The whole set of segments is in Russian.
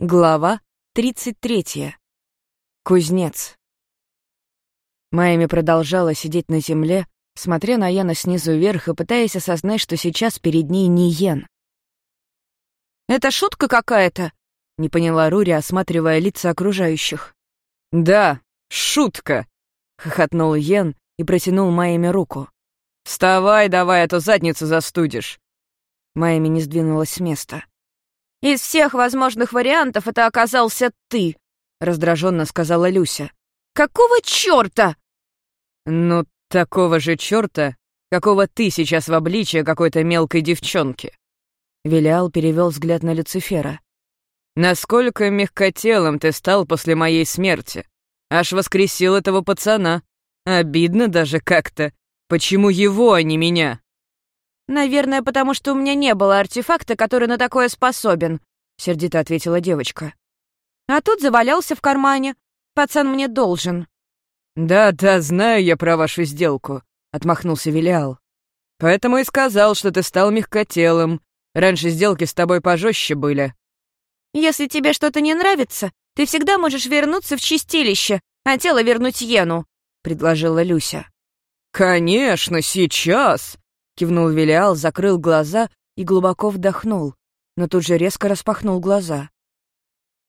Глава 33. Кузнец. Майами продолжала сидеть на земле, смотря на Йена снизу вверх и пытаясь осознать, что сейчас перед ней не Йен. «Это шутка какая-то?» — не поняла Рури, осматривая лица окружающих. «Да, шутка!» — хохотнул Йен и протянул Майами руку. «Вставай давай, а то задницу застудишь!» Майами не сдвинулась с места. «Из всех возможных вариантов это оказался ты», — раздраженно сказала Люся. «Какого чёрта?» «Ну, такого же чёрта, какого ты сейчас в обличье какой-то мелкой девчонки». Велиал перевел взгляд на Люцифера. «Насколько мягкотелым ты стал после моей смерти? Аж воскресил этого пацана. Обидно даже как-то. Почему его, а не меня?» «Наверное, потому что у меня не было артефакта, который на такое способен», — сердито ответила девочка. «А тут завалялся в кармане. Пацан мне должен». «Да-да, знаю я про вашу сделку», — отмахнулся Вилиал. «Поэтому и сказал, что ты стал мягкотелым. Раньше сделки с тобой пожестче были». «Если тебе что-то не нравится, ты всегда можешь вернуться в чистилище, а тело вернуть Йену», — предложила Люся. «Конечно, сейчас!» Кивнул Велиал, закрыл глаза и глубоко вдохнул, но тут же резко распахнул глаза.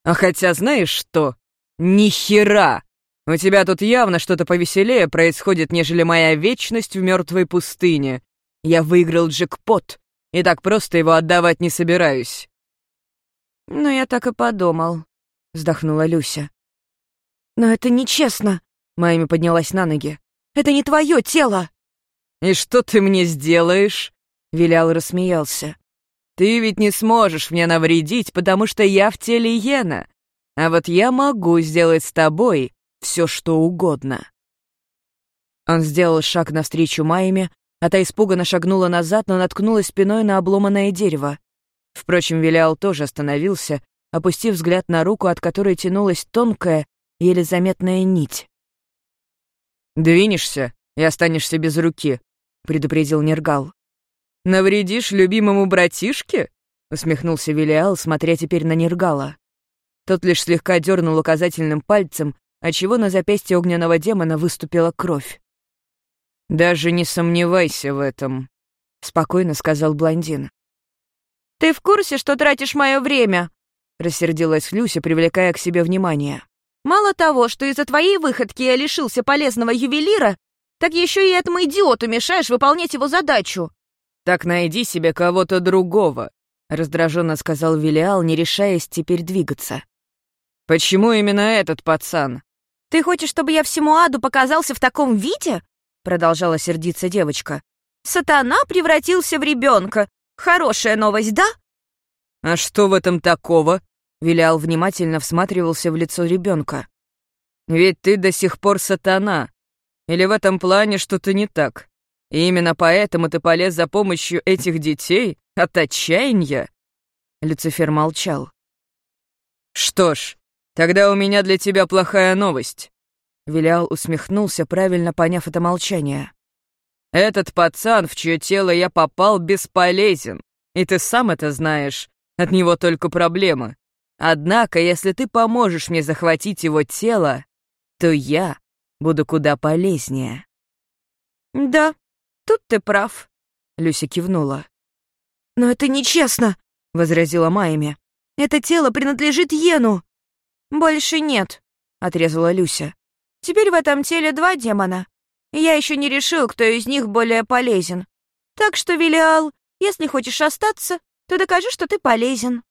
«А хотя знаешь что? Ни хера! У тебя тут явно что-то повеселее происходит, нежели моя вечность в мертвой пустыне. Я выиграл джекпот, и так просто его отдавать не собираюсь». «Ну, я так и подумал», — вздохнула Люся. «Но это нечестно», — Майми поднялась на ноги. «Это не твое тело!» «И что ты мне сделаешь?» — Вилял рассмеялся. «Ты ведь не сможешь мне навредить, потому что я в теле Йена. А вот я могу сделать с тобой все, что угодно». Он сделал шаг навстречу Майме, а та испуганно шагнула назад, но наткнулась спиной на обломанное дерево. Впрочем, Вилял тоже остановился, опустив взгляд на руку, от которой тянулась тонкая, еле заметная нить. «Двинешься и останешься без руки», — предупредил Нергал. «Навредишь любимому братишке?» — усмехнулся Велиал, смотря теперь на Нергала. Тот лишь слегка дернул указательным пальцем, отчего на запястье огненного демона выступила кровь. «Даже не сомневайся в этом», — спокойно сказал блондин. «Ты в курсе, что тратишь мое время?» — рассердилась Люся, привлекая к себе внимание. «Мало того, что из-за твоей выходки я лишился полезного ювелира, так еще и этому идиоту мешаешь выполнять его задачу». «Так найди себе кого-то другого», — раздраженно сказал Вилиал, не решаясь теперь двигаться. «Почему именно этот пацан?» «Ты хочешь, чтобы я всему аду показался в таком виде?» — продолжала сердиться девочка. «Сатана превратился в ребенка. Хорошая новость, да?» «А что в этом такого?» — Вилиал внимательно всматривался в лицо ребенка. «Ведь ты до сих пор сатана. Или в этом плане что-то не так? И именно поэтому ты полез за помощью этих детей от отчаяния?» Люцифер молчал. «Что ж, тогда у меня для тебя плохая новость». Вилял усмехнулся, правильно поняв это молчание. «Этот пацан, в чье тело я попал, бесполезен. И ты сам это знаешь. От него только проблемы. Однако, если ты поможешь мне захватить его тело, то я буду куда полезнее». «Да, тут ты прав», — Люся кивнула. «Но это нечестно», — возразила Майми. «Это тело принадлежит Йену». «Больше нет», — отрезала Люся. «Теперь в этом теле два демона. Я еще не решил, кто из них более полезен. Так что, Велиал, если хочешь остаться, то докажи, что ты полезен».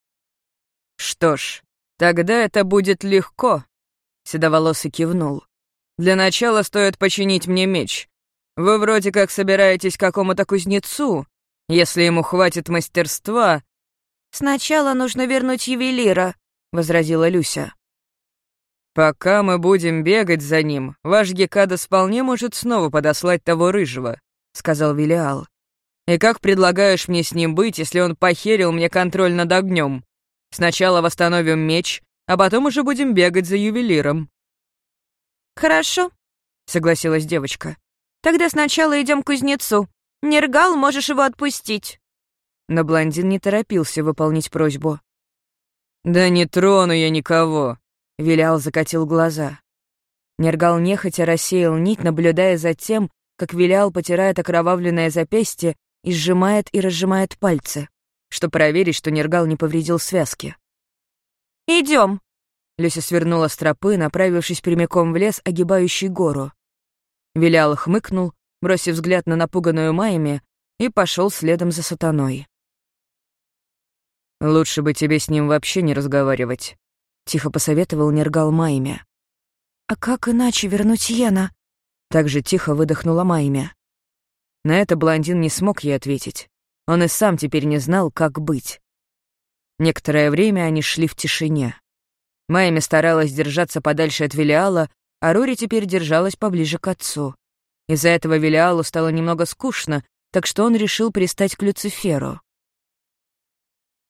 «Что ж, тогда это будет легко», — Седоволосый кивнул. Для начала стоит починить мне меч. Вы вроде как собираетесь к какому-то кузнецу. Если ему хватит мастерства...» «Сначала нужно вернуть ювелира», — возразила Люся. «Пока мы будем бегать за ним, ваш Гекадас вполне может снова подослать того рыжего», — сказал Велиал. «И как предлагаешь мне с ним быть, если он похерил мне контроль над огнем? Сначала восстановим меч, а потом уже будем бегать за ювелиром». «Хорошо», — согласилась девочка. «Тогда сначала идем к кузнецу. Нергал, можешь его отпустить». Но блондин не торопился выполнить просьбу. «Да не трону я никого», — Вилял закатил глаза. Нергал нехотя рассеял нить, наблюдая за тем, как Вилял потирает окровавленное запястье и сжимает и разжимает пальцы, чтобы проверить, что Нергал не повредил связки. Идем. Люся свернула с тропы, направившись прямиком в лес, огибающий гору. Вилял хмыкнул, бросив взгляд на напуганную Майми, и пошел следом за сатаной. «Лучше бы тебе с ним вообще не разговаривать», — тихо посоветовал Нергал Майме. «А как иначе вернуть Йена?» Так же тихо выдохнула Майме. На это блондин не смог ей ответить. Он и сам теперь не знал, как быть. Некоторое время они шли в тишине. Майми старалась держаться подальше от Велиала, а Рори теперь держалась поближе к отцу. Из-за этого Велиалу стало немного скучно, так что он решил пристать к Люциферу.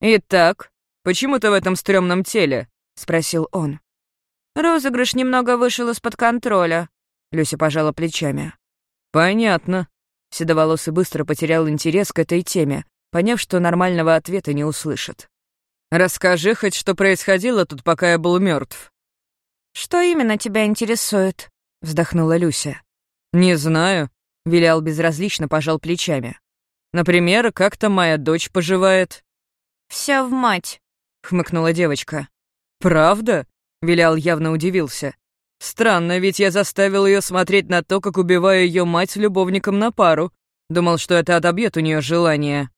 «Итак, почему ты в этом стрёмном теле?» — спросил он. «Розыгрыш немного вышел из-под контроля», — Люся пожала плечами. «Понятно». Седоволосый быстро потерял интерес к этой теме, поняв, что нормального ответа не услышит. «Расскажи хоть, что происходило тут, пока я был мертв. «Что именно тебя интересует?» — вздохнула Люся. «Не знаю», — Вилял безразлично пожал плечами. «Например, как то моя дочь поживает?» «Вся в мать», — хмыкнула девочка. «Правда?» — Вилял явно удивился. «Странно, ведь я заставил ее смотреть на то, как убиваю ее мать с любовником на пару. Думал, что это отобьет у нее желание».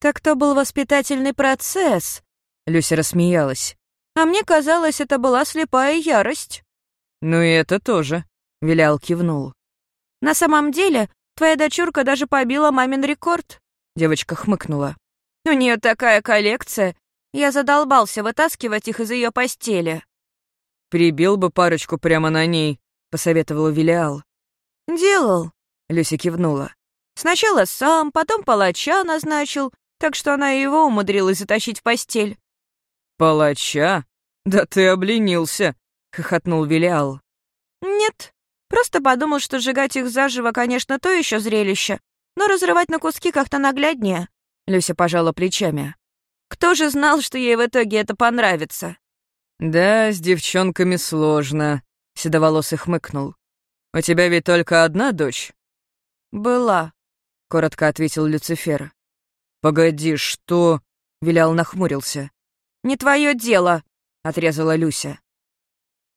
«Так то был воспитательный процесс», — Люся рассмеялась. «А мне казалось, это была слепая ярость». «Ну и это тоже», — Вилял кивнул. «На самом деле, твоя дочурка даже побила мамин рекорд», — девочка хмыкнула. У нее такая коллекция. Я задолбался вытаскивать их из ее постели. Прибил бы парочку прямо на ней, посоветовал Вилиал. Делал, Люся кивнула. Сначала сам, потом палача назначил, так что она его умудрилась затащить в постель. Палача? Да ты обленился, хохотнул Вилиал. Нет, просто подумал, что сжигать их заживо, конечно, то еще зрелище, но разрывать на куски как-то нагляднее. Люся пожала плечами. «Кто же знал, что ей в итоге это понравится?» «Да, с девчонками сложно», — седоволосый хмыкнул. «У тебя ведь только одна дочь?» «Была», — коротко ответил Люцифер. «Погоди, что?» — Вилял нахмурился. «Не твое дело», — отрезала Люся.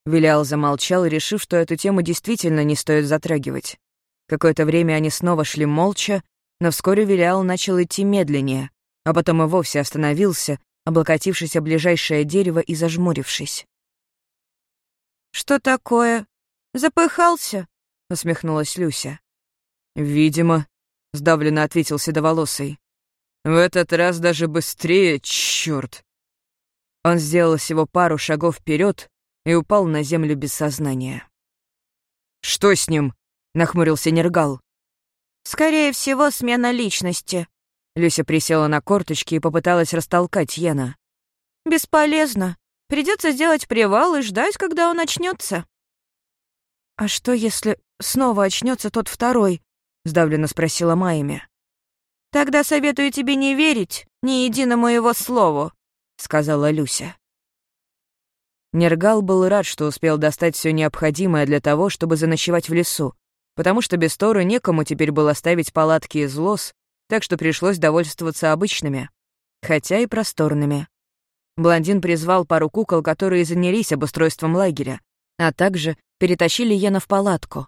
Вилял замолчал, решив, что эту тему действительно не стоит затрагивать. Какое-то время они снова шли молча, но вскоре Вилиал начал идти медленнее, а потом и вовсе остановился, облокотившись о ближайшее дерево и зажмурившись. «Что такое? Запыхался?» — усмехнулась Люся. «Видимо», — сдавленно ответил Седоволосый. «В этот раз даже быстрее, чёрт!» Он сделал всего пару шагов вперед и упал на землю без сознания. «Что с ним?» — нахмурился Нергал. «Скорее всего, смена личности». Люся присела на корточки и попыталась растолкать Йена. «Бесполезно. Придется сделать привал и ждать, когда он очнется. «А что, если снова очнется тот второй?» — сдавленно спросила Майми. «Тогда советую тебе не верить ни единому его слову», — сказала Люся. Нергал был рад, что успел достать все необходимое для того, чтобы заночевать в лесу, потому что без Торы некому теперь было ставить палатки из лос, так что пришлось довольствоваться обычными, хотя и просторными. Блондин призвал пару кукол, которые занялись обустройством лагеря, а также перетащили Йена в палатку.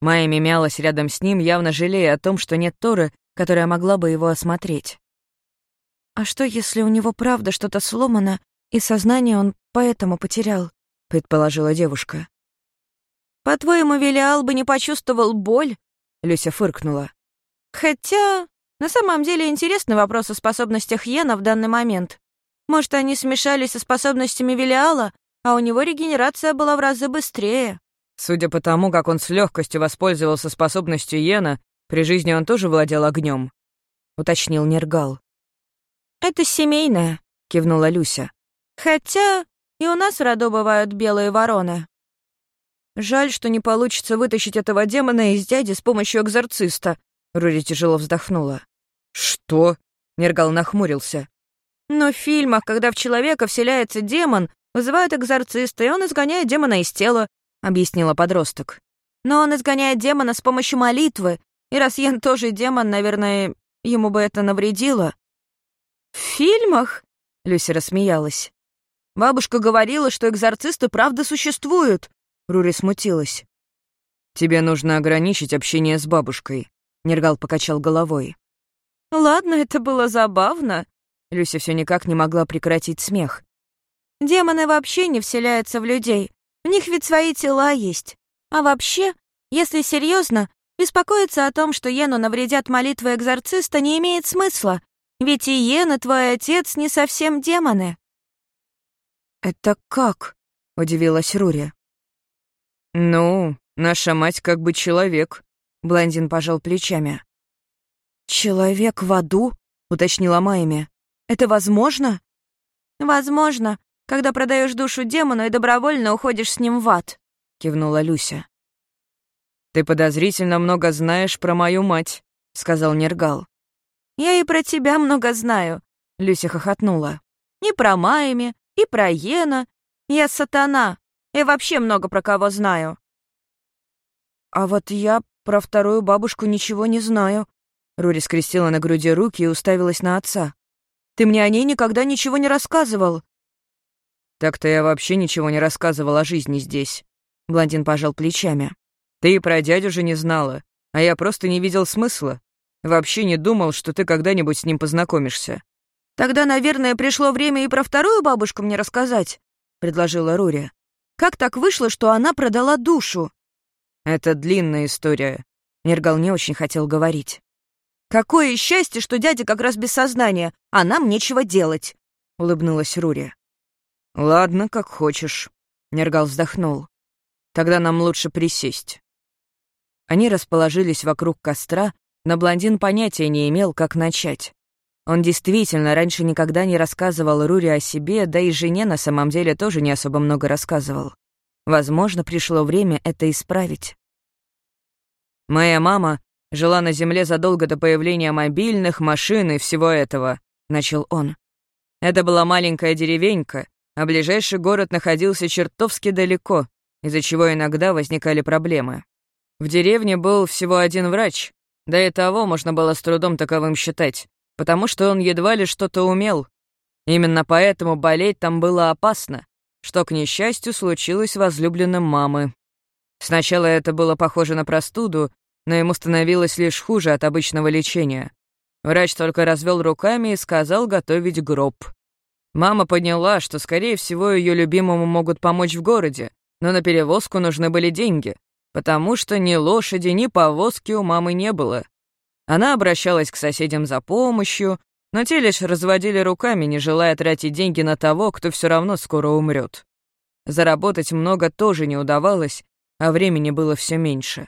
Майя мялась рядом с ним, явно жалея о том, что нет Торы, которая могла бы его осмотреть. «А что, если у него правда что-то сломано, и сознание он поэтому потерял?» — предположила девушка. «По-твоему, Велиал бы не почувствовал боль?» Люся фыркнула. «Хотя, на самом деле интересный вопрос о способностях Йена в данный момент. Может, они смешались со способностями Велиала, а у него регенерация была в разы быстрее?» Судя по тому, как он с легкостью воспользовался способностью Йена, при жизни он тоже владел огнем, уточнил Нергал. «Это семейное», — кивнула Люся. «Хотя и у нас в роду бывают белые вороны». Жаль, что не получится вытащить этого демона из дяди с помощью экзорциста. Рури тяжело вздохнула. Что? Нергал нахмурился. Но в фильмах, когда в человека вселяется демон, вызывают экзорциста, и он изгоняет демона из тела», — объяснила подросток. «Но он изгоняет демона с помощью молитвы, и раз Йен тоже демон, наверное, ему бы это навредило». «В фильмах?» — Люся рассмеялась. «Бабушка говорила, что экзорцисты правда существуют», — Рури смутилась. «Тебе нужно ограничить общение с бабушкой», — Нергал покачал головой. «Ладно, это было забавно», — Люся все никак не могла прекратить смех. «Демоны вообще не вселяются в людей, у них ведь свои тела есть. А вообще, если серьезно, беспокоиться о том, что Йену навредят молитвы экзорциста, не имеет смысла, ведь и Йен, и твой отец не совсем демоны». «Это как?» — удивилась Рури. «Ну, наша мать как бы человек», — блондин пожал плечами. «Человек в аду?» — уточнила Майми. «Это возможно?» «Возможно, когда продаешь душу демону и добровольно уходишь с ним в ад», — кивнула Люся. «Ты подозрительно много знаешь про мою мать», — сказал Нергал. «Я и про тебя много знаю», — Люся хохотнула. «И про Майми, и про Йена. Я сатана. Я вообще много про кого знаю». «А вот я про вторую бабушку ничего не знаю», Рури скрестила на груди руки и уставилась на отца. «Ты мне о ней никогда ничего не рассказывал». «Так-то я вообще ничего не рассказывал о жизни здесь», — блондин пожал плечами. «Ты и про дядю же не знала, а я просто не видел смысла. Вообще не думал, что ты когда-нибудь с ним познакомишься». «Тогда, наверное, пришло время и про вторую бабушку мне рассказать», — предложила Рури. «Как так вышло, что она продала душу?» «Это длинная история», — Нергал не очень хотел говорить. «Какое счастье, что дядя как раз без сознания, а нам нечего делать», — улыбнулась Рури. «Ладно, как хочешь», — Нергал вздохнул. «Тогда нам лучше присесть». Они расположились вокруг костра, но блондин понятия не имел, как начать. Он действительно раньше никогда не рассказывал Рури о себе, да и жене на самом деле тоже не особо много рассказывал. Возможно, пришло время это исправить. Моя мама Жила на Земле задолго до появления мобильных, машин и всего этого», — начал он. «Это была маленькая деревенька, а ближайший город находился чертовски далеко, из-за чего иногда возникали проблемы. В деревне был всего один врач, да и того можно было с трудом таковым считать, потому что он едва ли что-то умел. Именно поэтому болеть там было опасно, что, к несчастью, случилось возлюбленным мамы. Сначала это было похоже на простуду, но ему становилось лишь хуже от обычного лечения. Врач только развел руками и сказал готовить гроб. Мама поняла, что, скорее всего, ее любимому могут помочь в городе, но на перевозку нужны были деньги, потому что ни лошади, ни повозки у мамы не было. Она обращалась к соседям за помощью, но те лишь разводили руками, не желая тратить деньги на того, кто все равно скоро умрет. Заработать много тоже не удавалось, а времени было все меньше.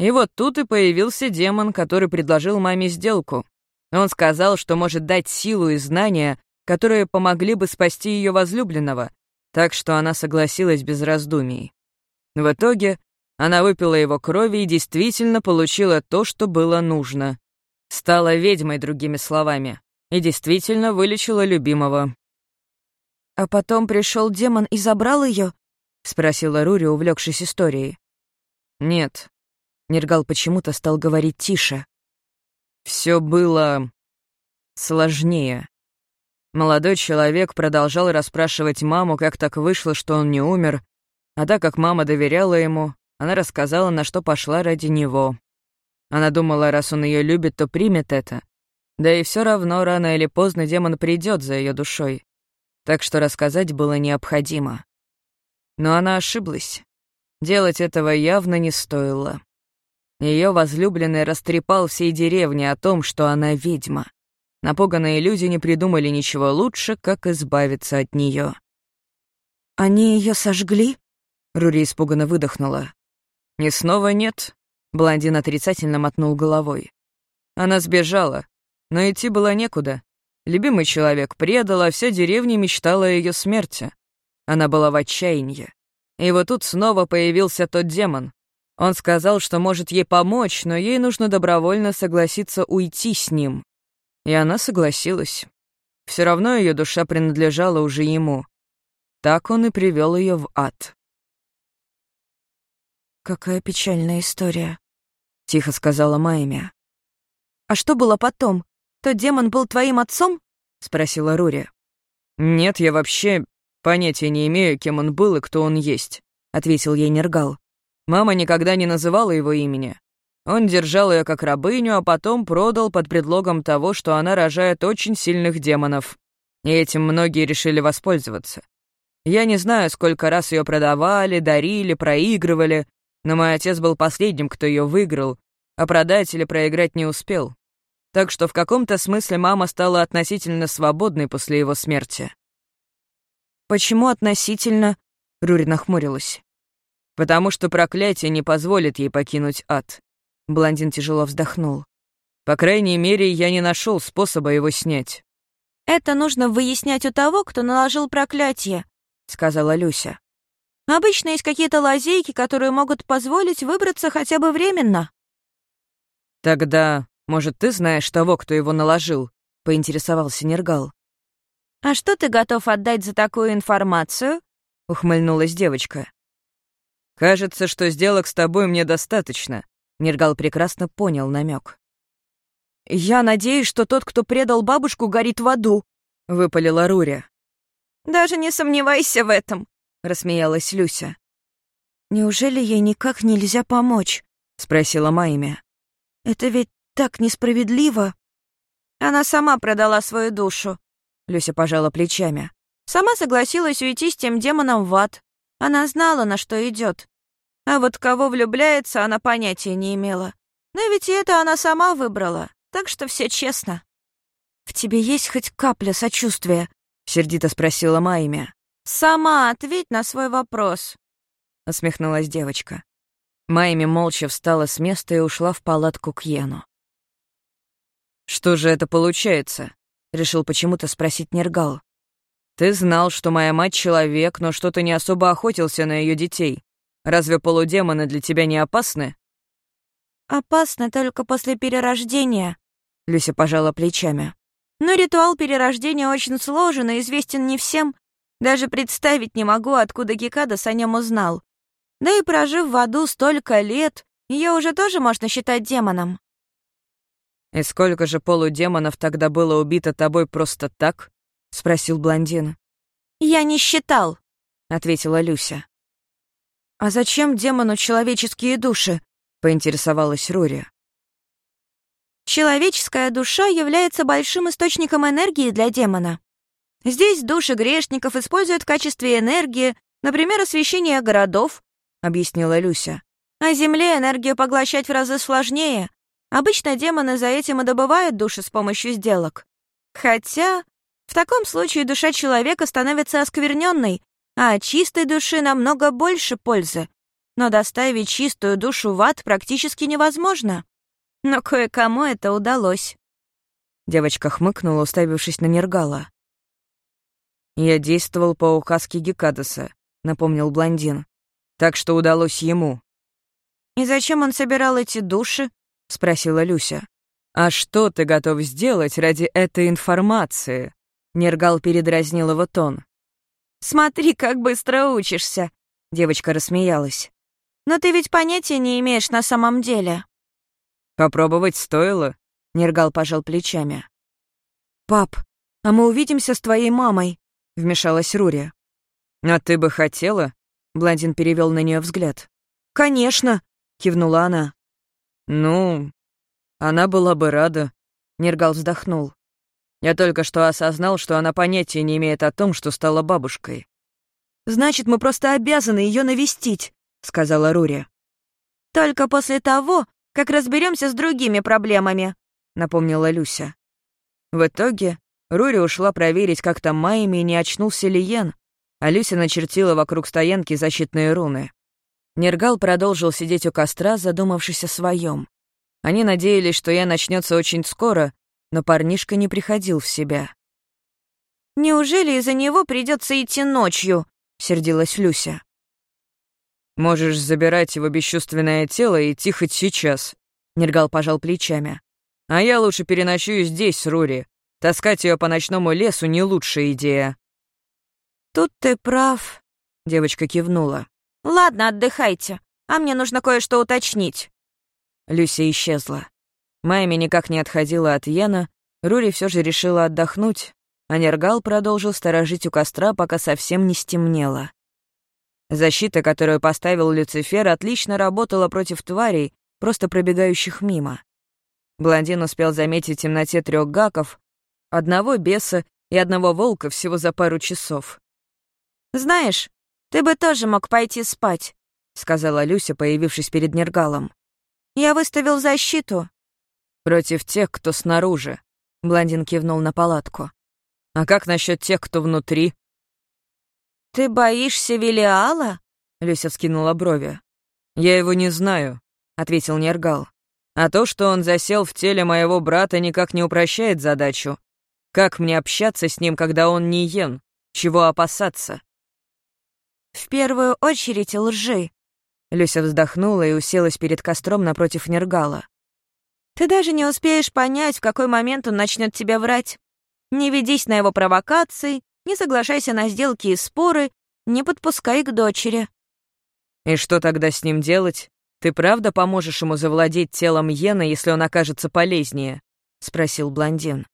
И вот тут и появился демон, который предложил маме сделку. Он сказал, что может дать силу и знания, которые помогли бы спасти ее возлюбленного, так что она согласилась без раздумий. В итоге она выпила его крови и действительно получила то, что было нужно. Стала ведьмой, другими словами, и действительно вылечила любимого. «А потом пришел демон и забрал ее? спросила Рури, увлекшись историей. «Нет, Нергал почему-то стал говорить тише. Все было сложнее. Молодой человек продолжал расспрашивать маму, как так вышло, что он не умер, а так как мама доверяла ему, она рассказала, на что пошла ради него. Она думала, раз он ее любит, то примет это. Да и все равно рано или поздно демон придет за ее душой. Так что рассказать было необходимо. Но она ошиблась. Делать этого явно не стоило. Ее возлюбленный растрепал всей деревне о том, что она ведьма. Напуганные люди не придумали ничего лучше, как избавиться от нее. «Они ее сожгли?» Рури испуганно выдохнула. «И снова нет», — блондин отрицательно мотнул головой. Она сбежала, но идти было некуда. Любимый человек предал, а вся деревня мечтала о ее смерти. Она была в отчаянии. И вот тут снова появился тот демон, он сказал, что может ей помочь, но ей нужно добровольно согласиться уйти с ним. И она согласилась. все равно ее душа принадлежала уже ему. Так он и привел ее в ад. «Какая печальная история», — тихо сказала Майя. «А что было потом? Тот демон был твоим отцом?» — спросила Рури. «Нет, я вообще понятия не имею, кем он был и кто он есть», — ответил ей Нергал. «Мама никогда не называла его имени. Он держал ее как рабыню, а потом продал под предлогом того, что она рожает очень сильных демонов. И этим многие решили воспользоваться. Я не знаю, сколько раз ее продавали, дарили, проигрывали, но мой отец был последним, кто ее выиграл, а продать или проиграть не успел. Так что в каком-то смысле мама стала относительно свободной после его смерти. «Почему относительно?» — Рури нахмурилась. «Потому что проклятие не позволит ей покинуть ад». Блондин тяжело вздохнул. «По крайней мере, я не нашел способа его снять». «Это нужно выяснять у того, кто наложил проклятие», — сказала Люся. Обычно есть какие-то лазейки, которые могут позволить выбраться хотя бы временно». «Тогда, может, ты знаешь того, кто его наложил?» — поинтересовался Нергал. «А что ты готов отдать за такую информацию?» — ухмыльнулась девочка. «Кажется, что сделок с тобой мне достаточно», — Нергал прекрасно понял намек. «Я надеюсь, что тот, кто предал бабушку, горит в аду», — выпалила Руря. «Даже не сомневайся в этом», — рассмеялась Люся. «Неужели ей никак нельзя помочь?» — спросила Майя. «Это ведь так несправедливо». «Она сама продала свою душу», — Люся пожала плечами. «Сама согласилась уйти с тем демоном в ад. Она знала, на что идет. А вот кого влюбляется, она понятия не имела. Но ведь и это она сама выбрала, так что все честно». «В тебе есть хоть капля сочувствия?» — сердито спросила Майя. «Сама ответь на свой вопрос», — усмехнулась девочка. Майми молча встала с места и ушла в палатку к Йену. «Что же это получается?» — решил почему-то спросить Нергал. «Ты знал, что моя мать человек, но что-то не особо охотился на ее детей. Разве полудемоны для тебя не опасны?» «Опасны только после перерождения», — Люся пожала плечами. «Но ритуал перерождения очень сложен и известен не всем, даже представить не могу, откуда Гекадас о нем узнал. Да и прожив в аду столько лет, ее уже тоже можно считать демоном. «И сколько же полудемонов тогда было убито тобой просто так?» — спросил блондин. «Я не считал», — ответила Люся. «А зачем демону человеческие души?» — поинтересовалась Рури. Человеческая душа является большим источником энергии для демона. Здесь души грешников используют в качестве энергии, например, освещение городов, объяснила Люся. А Земле энергию поглощать в разы сложнее. Обычно демоны за этим и добывают души с помощью сделок. Хотя в таком случае душа человека становится оскверненной, а от чистой души намного больше пользы. Но доставить чистую душу в ад практически невозможно. Но кое-кому это удалось. Девочка хмыкнула, уставившись на Нергала. «Я действовал по указке Гекадаса», — напомнил блондин. «Так что удалось ему». «И зачем он собирал эти души?» — спросила Люся. «А что ты готов сделать ради этой информации?» Нергал передразнил его тон. «Смотри, как быстро учишься!» Девочка рассмеялась. «Но ты ведь понятия не имеешь на самом деле». «Попробовать стоило?» Нергал пожал плечами. «Пап, а мы увидимся с твоей мамой?» — вмешалась Рури. «А ты бы хотела?» — Блондин перевел на нее взгляд. «Конечно!» — кивнула она. «Ну, она была бы рада», — Нергал вздохнул. «Я только что осознал, что она понятия не имеет о том, что стала бабушкой». «Значит, мы просто обязаны ее навестить», — сказала Рури. «Только после того, как разберемся с другими проблемами», — напомнила Люся. В итоге Рури ушла проверить, как там Майми и не очнулся ли Йен, а Люся начертила вокруг стоянки защитные руны. Нергал продолжил сидеть у костра, задумавшись о своем. Они надеялись, что я начнется очень скоро, но парнишка не приходил в себя. «Неужели из-за него придется идти ночью?» — сердилась Люся. «Можешь забирать его бесчувственное тело и идти хоть сейчас», — Нергал пожал плечами. «А я лучше переночую здесь Рури. Таскать ее по ночному лесу не лучшая идея». «Тут ты прав», — девочка кивнула. «Ладно, отдыхайте, а мне нужно кое-что уточнить». Люся исчезла. Майми никак не отходила от Йена, Рури все же решила отдохнуть, а Нергал продолжил сторожить у костра, пока совсем не стемнело. Защита, которую поставил Люцифер, отлично работала против тварей, просто пробегающих мимо. Блондин успел заметить в темноте трех гаков, одного беса и одного волка всего за пару часов. «Знаешь, ты бы тоже мог пойти спать», — сказала Люся, появившись перед Нергалом. «Я выставил защиту». «Против тех, кто снаружи», — блондин кивнул на палатку. «А как насчет тех, кто внутри?» «Ты боишься Велиала?» — Люся вскинула брови. «Я его не знаю», — ответил Нергал. «А то, что он засел в теле моего брата, никак не упрощает задачу. Как мне общаться с ним, когда он не Йен? Чего опасаться?» «В первую очередь лжи», — Люся вздохнула и уселась перед костром напротив Нергала. «Ты даже не успеешь понять, в какой момент он начнет тебя врать. Не ведись на его провокации, не соглашайся на сделки и споры, не подпускай к дочери». «И что тогда с ним делать? Ты правда поможешь ему завладеть телом Йена, если он окажется полезнее?» — спросил блондин.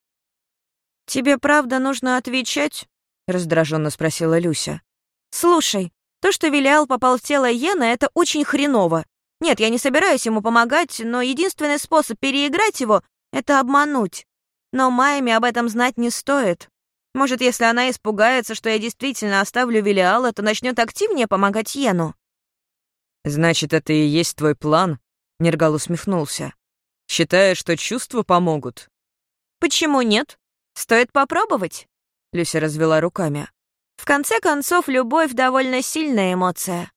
«Тебе правда нужно отвечать?» — раздраженно спросила Люся. «Слушай, то, что Вилиал попал в тело Йена, это очень хреново. Нет, я не собираюсь ему помогать, но единственный способ переиграть его — это обмануть. Но Майами об этом знать не стоит. Может, если она испугается, что я действительно оставлю Велиала, то начнет активнее помогать Йену. «Значит, это и есть твой план?» — Нергал усмехнулся. «Считаешь, что чувства помогут?» «Почему нет? Стоит попробовать?» Люся развела руками. «В конце концов, любовь — довольно сильная эмоция».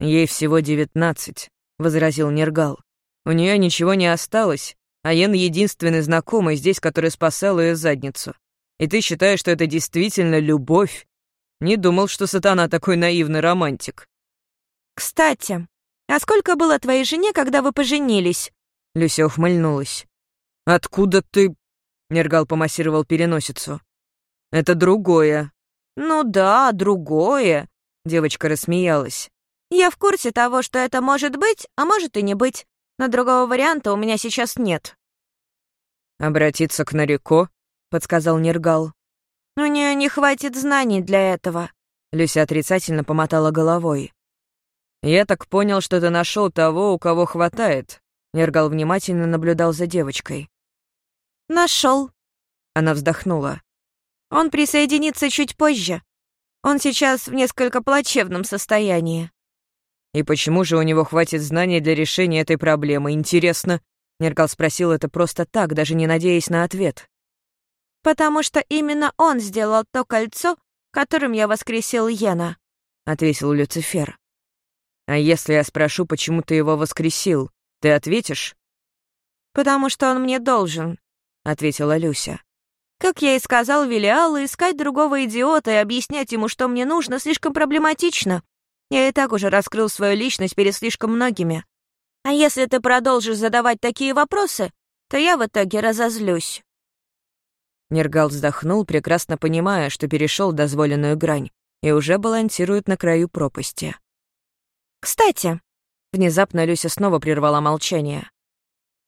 «Ей всего девятнадцать», — возразил Нергал. «У нее ничего не осталось, а Йен — единственный знакомый здесь, который спасал ее задницу. И ты считаешь, что это действительно любовь? Не думал, что сатана такой наивный романтик. «Кстати, а сколько было твоей жене, когда вы поженились?» Люся ухмыльнулась. «Откуда ты...» Нергал помассировал переносицу. «Это другое». «Ну да, другое», — девочка рассмеялась. «Я в курсе того, что это может быть, а может и не быть, но другого варианта у меня сейчас нет». «Обратиться к Нарико?» подсказал Нергал. «У нее не хватит знаний для этого», — Люся отрицательно помотала головой. «Я так понял, что ты нашел того, у кого хватает», — Нергал внимательно наблюдал за девочкой. Нашел. Она вздохнула. «Он присоединится чуть позже. Он сейчас в несколько плачевном состоянии». «И почему же у него хватит знаний для решения этой проблемы, интересно?» Нергал спросил это просто так, даже не надеясь на ответ. «Потому что именно он сделал то кольцо, которым я воскресил Йена», — ответил Люцифер. «А если я спрошу, почему ты его воскресил, ты ответишь?» «Потому что он мне должен», — ответила Люся. «Как я и сказал Велиалу, искать другого идиота и объяснять ему, что мне нужно, слишком проблематично. Я и так уже раскрыл свою личность перед слишком многими. А если ты продолжишь задавать такие вопросы, то я в итоге разозлюсь». Нергал вздохнул, прекрасно понимая, что перешел дозволенную грань и уже балансирует на краю пропасти. «Кстати», — внезапно Люся снова прервала молчание,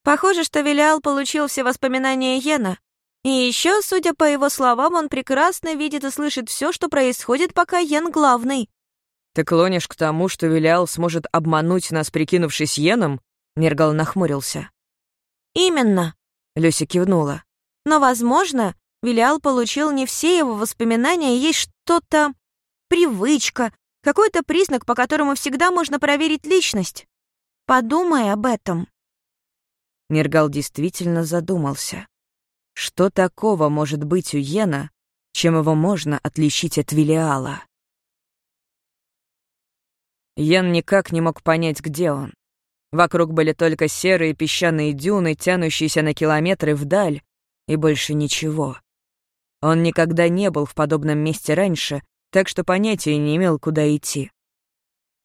«похоже, что Велиал получил все воспоминания Йена, и еще, судя по его словам, он прекрасно видит и слышит все, что происходит, пока Йен главный». «Ты клонишь к тому, что Велиал сможет обмануть нас, прикинувшись Йеном?» Нергал нахмурился. «Именно», — Люся кивнула. Но, возможно, Вилиал получил не все его воспоминания, есть что-то... привычка, какой-то признак, по которому всегда можно проверить личность. Подумай об этом. Нергал действительно задумался. Что такого может быть у Йена, чем его можно отличить от Вилиала? Йен никак не мог понять, где он. Вокруг были только серые песчаные дюны, тянущиеся на километры вдаль, и больше ничего. Он никогда не был в подобном месте раньше, так что понятия не имел, куда идти.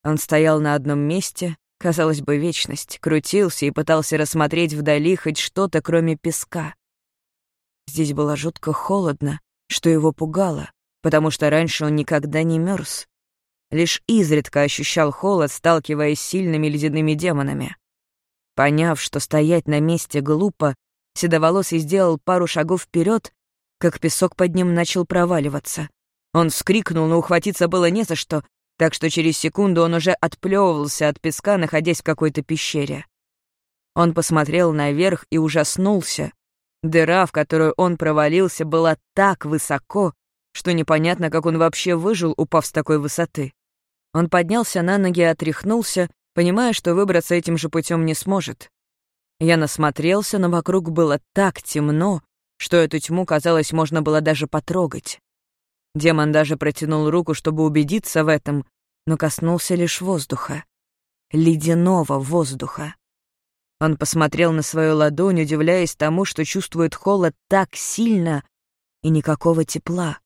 Он стоял на одном месте, казалось бы, вечность, крутился и пытался рассмотреть вдали хоть что-то, кроме песка. Здесь было жутко холодно, что его пугало, потому что раньше он никогда не мерз. Лишь изредка ощущал холод, сталкиваясь с сильными ледяными демонами. Поняв, что стоять на месте глупо, Седоволосый сделал пару шагов вперед, как песок под ним начал проваливаться. Он вскрикнул, но ухватиться было не за что, так что через секунду он уже отплевывался от песка, находясь в какой-то пещере. Он посмотрел наверх и ужаснулся. Дыра, в которую он провалился, была так высоко, что непонятно, как он вообще выжил, упав с такой высоты. Он поднялся на ноги и отряхнулся, понимая, что выбраться этим же путем не сможет. Я насмотрелся, но вокруг было так темно, что эту тьму, казалось, можно было даже потрогать. Демон даже протянул руку, чтобы убедиться в этом, но коснулся лишь воздуха. Ледяного воздуха. Он посмотрел на свою ладонь, удивляясь тому, что чувствует холод так сильно и никакого тепла.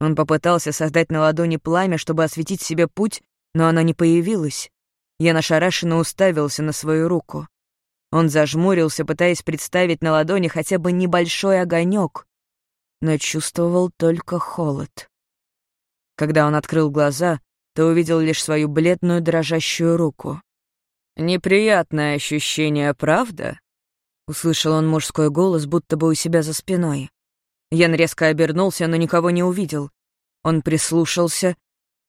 Он попытался создать на ладони пламя, чтобы осветить себе путь, но оно не появилось. Я нашарашенно уставился на свою руку. Он зажмурился, пытаясь представить на ладони хотя бы небольшой огонек, но чувствовал только холод. Когда он открыл глаза, то увидел лишь свою бледную дрожащую руку. «Неприятное ощущение, правда?» Услышал он мужской голос, будто бы у себя за спиной. Ян резко обернулся, но никого не увидел. Он прислушался.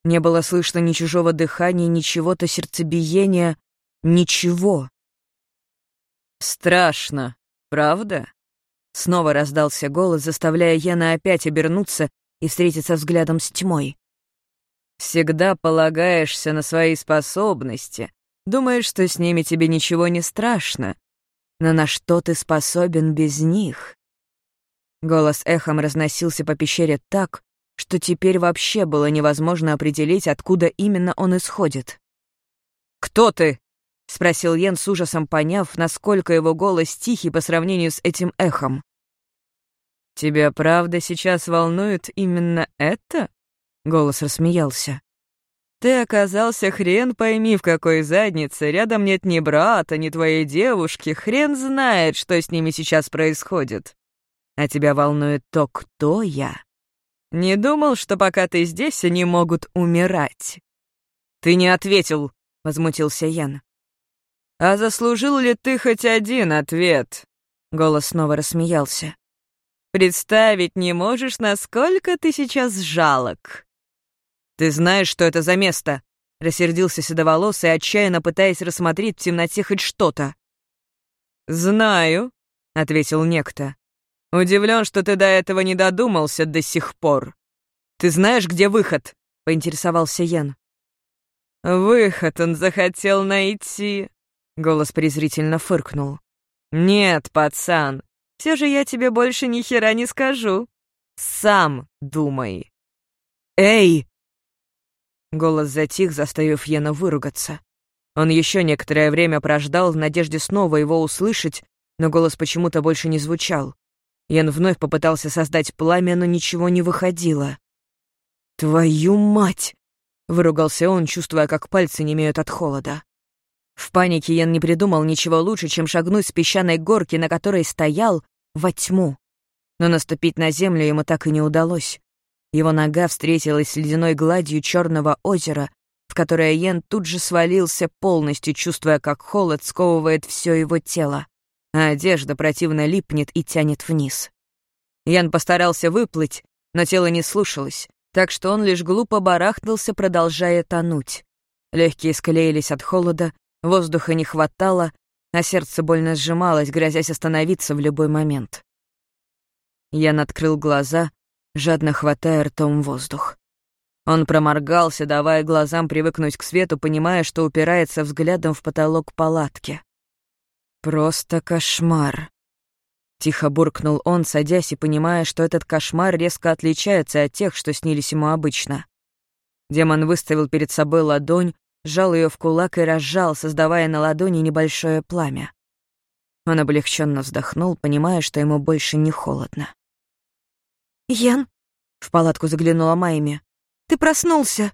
Не было слышно ни чужого дыхания, ни чего-то сердцебиения. Ничего. «Страшно, правда?» Снова раздался голос, заставляя Яна опять обернуться и встретиться взглядом с тьмой. «Всегда полагаешься на свои способности, думаешь, что с ними тебе ничего не страшно, но на что ты способен без них?» Голос эхом разносился по пещере так, что теперь вообще было невозможно определить, откуда именно он исходит. «Кто ты?» — спросил Йен с ужасом, поняв, насколько его голос тихий по сравнению с этим эхом. «Тебя правда сейчас волнует именно это?» — голос рассмеялся. «Ты оказался хрен пойми в какой заднице, рядом нет ни брата, ни твоей девушки, хрен знает, что с ними сейчас происходит. А тебя волнует то, кто я. Не думал, что пока ты здесь, они могут умирать?» «Ты не ответил», — возмутился Ян. «А заслужил ли ты хоть один ответ?» Голос снова рассмеялся. «Представить не можешь, насколько ты сейчас жалок». «Ты знаешь, что это за место?» Рассердился седоволосый, отчаянно пытаясь рассмотреть в темноте хоть что-то. «Знаю», — ответил некто. «Удивлен, что ты до этого не додумался до сих пор. Ты знаешь, где выход?» — поинтересовался Ян. «Выход он захотел найти», Голос презрительно фыркнул. «Нет, пацан, все же я тебе больше ни хера не скажу. Сам думай». «Эй!» Голос затих, заставив Йена выругаться. Он еще некоторое время прождал в надежде снова его услышать, но голос почему-то больше не звучал. Ян вновь попытался создать пламя, но ничего не выходило. «Твою мать!» — выругался он, чувствуя, как пальцы не имеют от холода. В панике Ян не придумал ничего лучше, чем шагнуть с песчаной горки, на которой стоял, во тьму. Но наступить на землю ему так и не удалось. Его нога встретилась с ледяной гладью черного озера, в которое Йен тут же свалился, полностью чувствуя, как холод сковывает все его тело, а одежда противно липнет и тянет вниз. Ян постарался выплыть, но тело не слушалось, так что он лишь глупо барахтался, продолжая тонуть. Легкие склеились от холода, Воздуха не хватало, а сердце больно сжималось, грозясь остановиться в любой момент. Ян открыл глаза, жадно хватая ртом воздух. Он проморгался, давая глазам привыкнуть к свету, понимая, что упирается взглядом в потолок палатки. «Просто кошмар», — тихо буркнул он, садясь и понимая, что этот кошмар резко отличается от тех, что снились ему обычно. Демон выставил перед собой ладонь, сжал ее в кулак и разжал, создавая на ладони небольшое пламя. Он облегченно вздохнул, понимая, что ему больше не холодно. «Ян?» — в палатку заглянула Майми. «Ты проснулся!»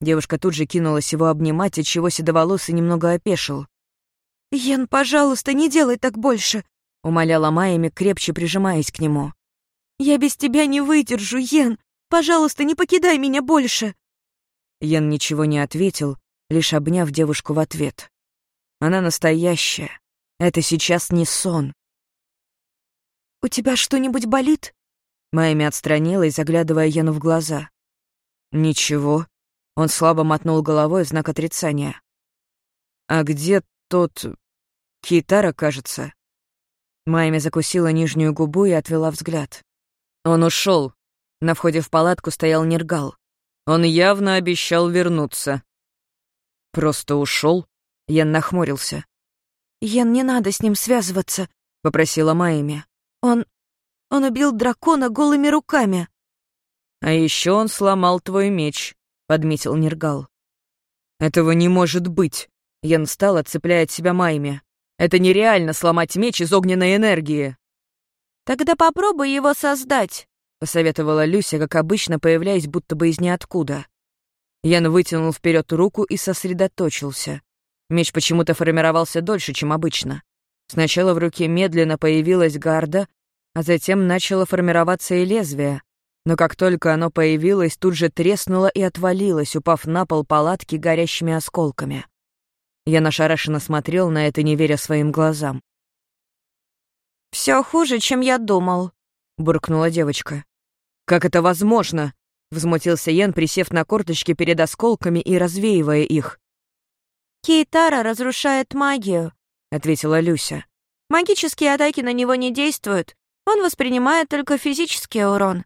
Девушка тут же кинулась его обнимать, отчего седоволосый немного опешил. «Ян, пожалуйста, не делай так больше. — умоляла Майами, крепче прижимаясь к нему. «Я без тебя не выдержу, Йен! Пожалуйста, не покидай меня больше!» Йен ничего не ответил, лишь обняв девушку в ответ. Она настоящая. Это сейчас не сон. «У тебя что-нибудь болит?» Майми отстранилась, заглядывая Йену в глаза. «Ничего». Он слабо мотнул головой в знак отрицания. «А где тот... Китара, кажется?» Майми закусила нижнюю губу и отвела взгляд. Он ушел. На входе в палатку стоял Нергал. Он явно обещал вернуться. Просто ушел. Ян нахмурился. «Ян, не надо с ним связываться», — попросила Майми. «Он... он убил дракона голыми руками». «А еще он сломал твой меч», — подметил Нергал. «Этого не может быть», — Ян встал, отцепляя от себя Майми. «Это нереально сломать меч из огненной энергии». «Тогда попробуй его создать», — посоветовала Люся, как обычно, появляясь будто бы из ниоткуда. Ян вытянул вперед руку и сосредоточился. Меч почему-то формировался дольше, чем обычно. Сначала в руке медленно появилась гарда, а затем начало формироваться и лезвие. Но как только оно появилось, тут же треснуло и отвалилось, упав на пол палатки горящими осколками. Я нашарашенно смотрел на это, не веря своим глазам. Все хуже, чем я думал», — буркнула девочка. «Как это возможно?» — взмутился Йен, присев на корточки перед осколками и развеивая их. «Кейтара разрушает магию», — ответила Люся. «Магические атаки на него не действуют. Он воспринимает только физический урон.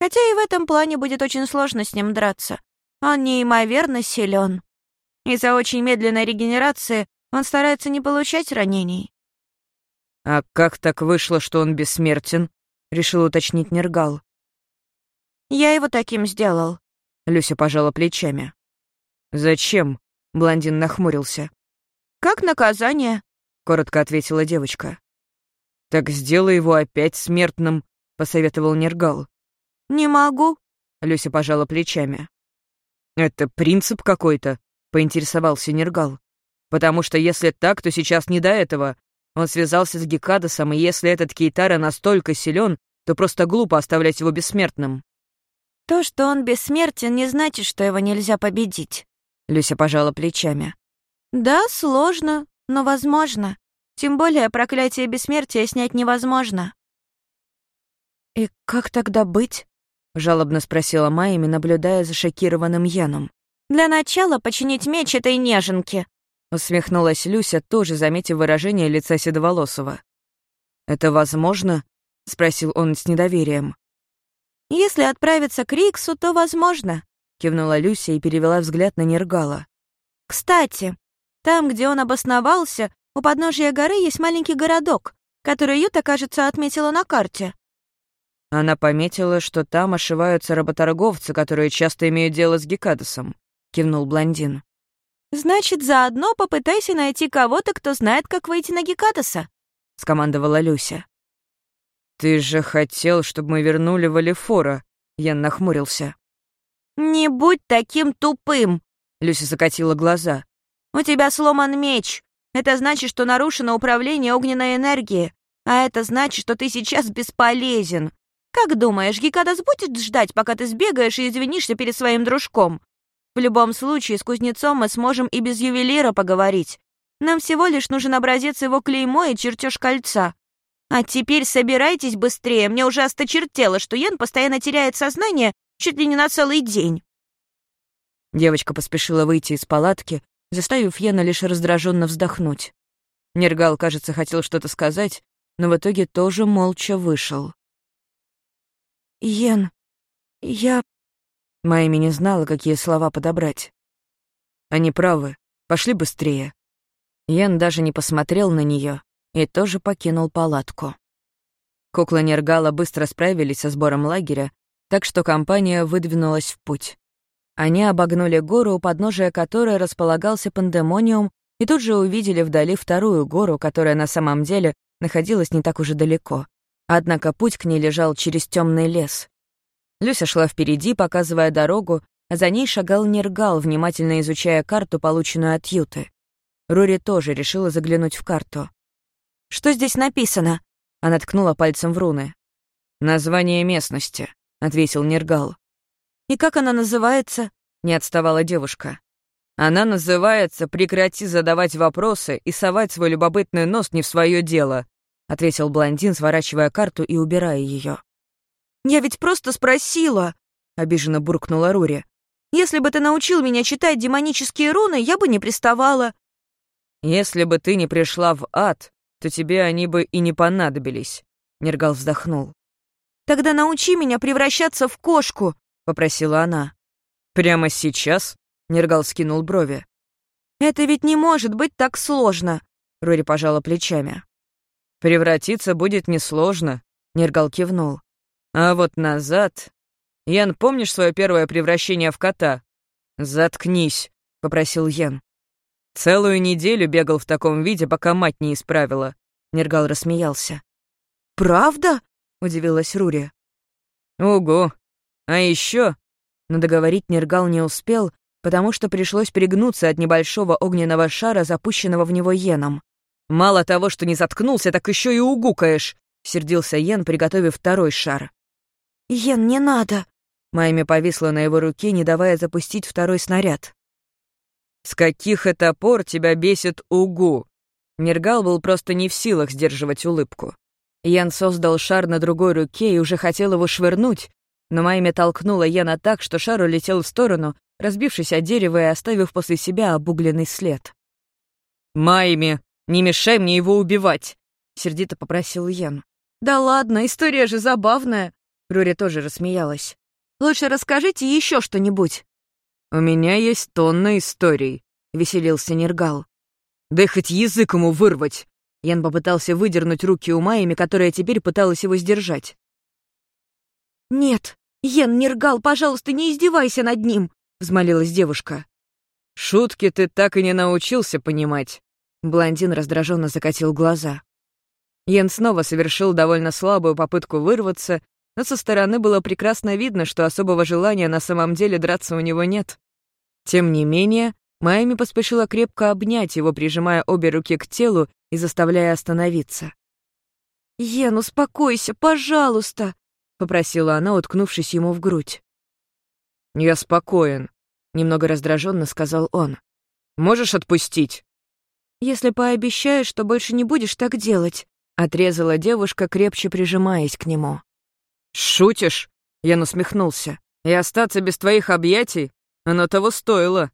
Хотя и в этом плане будет очень сложно с ним драться. Он неимоверно силен. Из-за очень медленной регенерации он старается не получать ранений. «А как так вышло, что он бессмертен?» — решил уточнить Нергал. «Я его таким сделал», — Люся пожала плечами. «Зачем?» — блондин нахмурился. «Как наказание», — коротко ответила девочка. «Так сделай его опять смертным», — посоветовал Нергал. «Не могу», — Люся пожала плечами. «Это принцип какой-то», — поинтересовался Нергал. «Потому что если так, то сейчас не до этого. Он связался с Гекадосом, и если этот Кейтара настолько силен, то просто глупо оставлять его бессмертным. То, что он бессмертен, не значит, что его нельзя победить. Люся пожала плечами. Да, сложно, но возможно. Тем более проклятие бессмертия снять невозможно. «И как тогда быть?» — жалобно спросила Майями, наблюдая за шокированным Яном. «Для начала починить меч этой неженки», Усмехнулась Люся, тоже заметив выражение лица Седоволосова. «Это возможно?» — спросил он с недоверием. «Если отправиться к Риксу, то возможно», — кивнула Люся и перевела взгляд на Нергала. «Кстати, там, где он обосновался, у подножия горы есть маленький городок, который Юта, кажется, отметила на карте». Она пометила, что там ошиваются работорговцы, которые часто имеют дело с Гекадосом, кивнул блондин. «Значит, заодно попытайся найти кого-то, кто знает, как выйти на Гекатоса», — скомандовала Люся. «Ты же хотел, чтобы мы вернули Валифора», — Ян нахмурился. «Не будь таким тупым», — Люся закатила глаза. «У тебя сломан меч. Это значит, что нарушено управление огненной энергией. А это значит, что ты сейчас бесполезен. Как думаешь, Гекадас будет ждать, пока ты сбегаешь и извинишься перед своим дружком? В любом случае, с кузнецом мы сможем и без ювелира поговорить. Нам всего лишь нужен образец его клеймо и чертеж кольца. А теперь собирайтесь быстрее, мне уже осточертело, что Ян постоянно теряет сознание чуть ли не на целый день». Девочка поспешила выйти из палатки, заставив Яна лишь раздраженно вздохнуть. Нергал, кажется, хотел что-то сказать, но в итоге тоже молча вышел. «Йен, я Майми не знала, какие слова подобрать. Они правы. Пошли быстрее. Ян даже не посмотрел на нее и тоже покинул палатку. Куклы Нергала быстро справились со сбором лагеря, так что компания выдвинулась в путь. Они обогнули гору, у подножия которой располагался пандемониум, и тут же увидели вдали вторую гору, которая на самом деле находилась не так уж и далеко. Однако путь к ней лежал через темный лес. Люся шла впереди, показывая дорогу, а за ней шагал Нергал, внимательно изучая карту, полученную от Юты. Рури тоже решила заглянуть в карту. «Что здесь написано?» Она ткнула пальцем в руны. «Название местности», — ответил Нергал. «И как она называется?» — не отставала девушка. «Она называется «Прекрати задавать вопросы и совать свой любопытный нос не в свое дело», — ответил блондин, сворачивая карту и убирая ее. «Я ведь просто спросила», — обиженно буркнула Рури. «Если бы ты научил меня читать демонические руны, я бы не приставала». «Если бы ты не пришла в ад, то тебе они бы и не понадобились», — Нергал вздохнул. «Тогда научи меня превращаться в кошку», — попросила она. «Прямо сейчас?» — Нергал скинул брови. «Это ведь не может быть так сложно», — Рори пожала плечами. «Превратиться будет несложно», — Нергал кивнул. «А вот назад...» «Ян, помнишь свое первое превращение в кота?» «Заткнись», — попросил Ян. Целую неделю бегал в таком виде, пока мать не исправила. Нергал рассмеялся. «Правда?» — удивилась Рури. «Ого! А еще...» Но договорить Нергал не успел, потому что пришлось перегнуться от небольшого огненного шара, запущенного в него Йеном. «Мало того, что не заткнулся, так еще и угукаешь!» — сердился Йен, приготовив второй шар. «Йен, не надо!» Майми повисла на его руке, не давая запустить второй снаряд. «С каких это пор тебя бесит угу?» Нергал был просто не в силах сдерживать улыбку. Ян создал шар на другой руке и уже хотел его швырнуть, но Майми толкнула Яна так, что шар улетел в сторону, разбившись о дерево и оставив после себя обугленный след. «Майми, не мешай мне его убивать!» — сердито попросил Ян. «Да ладно, история же забавная!» Рури тоже рассмеялась. «Лучше расскажите еще что-нибудь». «У меня есть тонна историй», — веселился Нергал. «Да хоть язык ему вырвать!» Ян попытался выдернуть руки у Майями, которая теперь пыталась его сдержать. «Нет, Ян Нергал, пожалуйста, не издевайся над ним!» — взмолилась девушка. «Шутки ты так и не научился понимать!» Блондин раздраженно закатил глаза. Ян снова совершил довольно слабую попытку вырваться, но со стороны было прекрасно видно, что особого желания на самом деле драться у него нет. Тем не менее, Майами поспешила крепко обнять его, прижимая обе руки к телу и заставляя остановиться. «Йен, успокойся, пожалуйста!» — попросила она, уткнувшись ему в грудь. «Я спокоен», — немного раздраженно сказал он. «Можешь отпустить?» «Если пообещаешь, что больше не будешь так делать», — отрезала девушка, крепче прижимаясь к нему. «Шутишь?» — я насмехнулся. «И остаться без твоих объятий? Оно того стоило».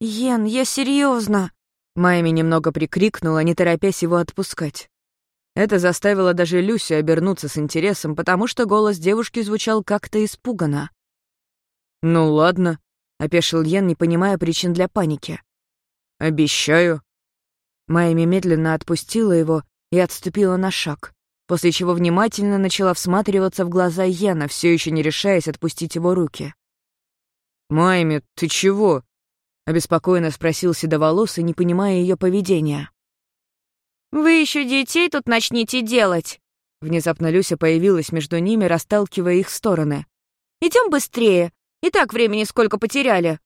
«Йен, я серьезно. Майми немного прикрикнула, не торопясь его отпускать. Это заставило даже Люси обернуться с интересом, потому что голос девушки звучал как-то испуганно. «Ну ладно», — опешил Йен, не понимая причин для паники. «Обещаю». Майми медленно отпустила его и отступила на шаг после чего внимательно начала всматриваться в глаза Йена, все еще не решаясь отпустить его руки. «Майми, ты чего?» — обеспокоенно спросил седоволосый, не понимая ее поведения. «Вы еще детей тут начните делать!» Внезапно Люся появилась между ними, расталкивая их в стороны. Идем быстрее! И так времени сколько потеряли!»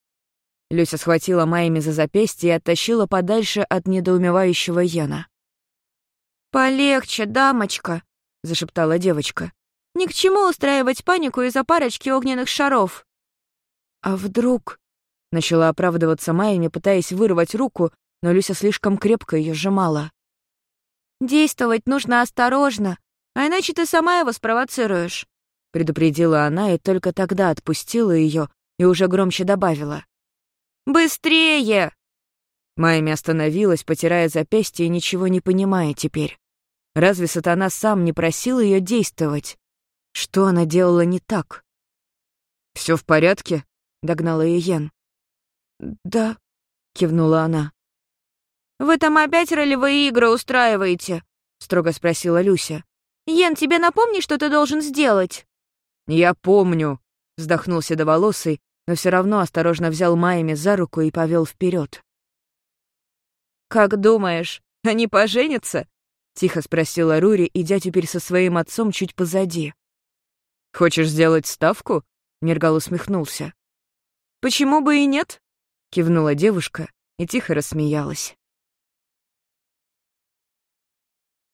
Люся схватила Майми за запястье и оттащила подальше от недоумевающего Яна. «Полегче, дамочка», — зашептала девочка. «Ни к чему устраивать панику из-за парочки огненных шаров». «А вдруг...» — начала оправдываться Майя, пытаясь вырвать руку, но Люся слишком крепко ее сжимала. «Действовать нужно осторожно, а иначе ты сама его спровоцируешь», — предупредила она и только тогда отпустила ее и уже громче добавила. «Быстрее!» Майми остановилась, потирая запястье и ничего не понимая теперь. Разве сатана сам не просил ее действовать? Что она делала не так? Все в порядке?» — догнала ее Йен. «Да», — кивнула она. «Вы там опять ролевые игры устраиваете?» — строго спросила Люся. «Йен, тебе напомни, что ты должен сделать?» «Я помню», — вздохнул седоволосый, но все равно осторожно взял Майами за руку и повел вперед. «Как думаешь, они поженятся?» — тихо спросила Рури, идя теперь со своим отцом чуть позади. «Хочешь сделать ставку?» — Нергал усмехнулся. «Почему бы и нет?» — кивнула девушка и тихо рассмеялась.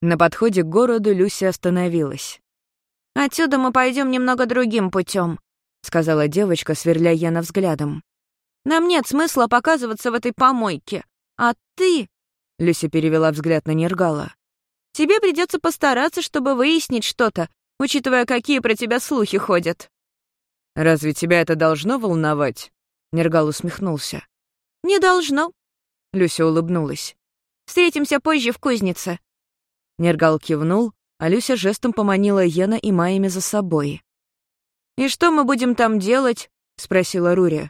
На подходе к городу Люси остановилась. «Отсюда мы пойдем немного другим путем, сказала девочка, сверля Яна взглядом. «Нам нет смысла показываться в этой помойке. А ты...» — Люся перевела взгляд на Нергала. «Тебе придется постараться, чтобы выяснить что-то, учитывая, какие про тебя слухи ходят». «Разве тебя это должно волновать?» Нергал усмехнулся. «Не должно», — Люся улыбнулась. «Встретимся позже в кузнице». Нергал кивнул, а Люся жестом поманила Йена и Майями за собой. «И что мы будем там делать?» — спросила Рури.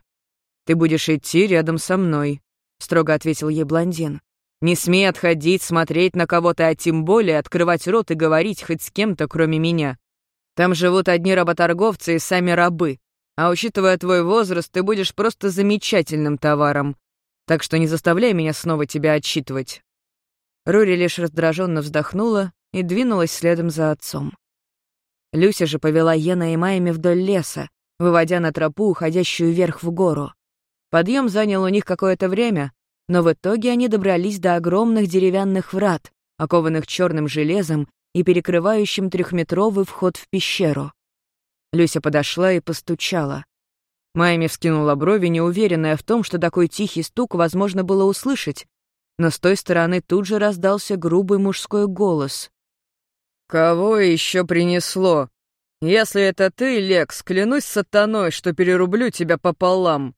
«Ты будешь идти рядом со мной», — строго ответил ей блондин. «Не смей отходить, смотреть на кого-то, а тем более открывать рот и говорить хоть с кем-то, кроме меня. Там живут одни работорговцы и сами рабы, а учитывая твой возраст, ты будешь просто замечательным товаром. Так что не заставляй меня снова тебя отчитывать». Рури лишь раздраженно вздохнула и двинулась следом за отцом. Люся же повела Йена и Майами вдоль леса, выводя на тропу, уходящую вверх в гору. Подъем занял у них какое-то время, но в итоге они добрались до огромных деревянных врат, окованных черным железом и перекрывающим трехметровый вход в пещеру. Люся подошла и постучала. Майми вскинула брови, неуверенная в том, что такой тихий стук возможно было услышать, но с той стороны тут же раздался грубый мужской голос. «Кого еще принесло? Если это ты, Лекс, клянусь сатаной, что перерублю тебя пополам!»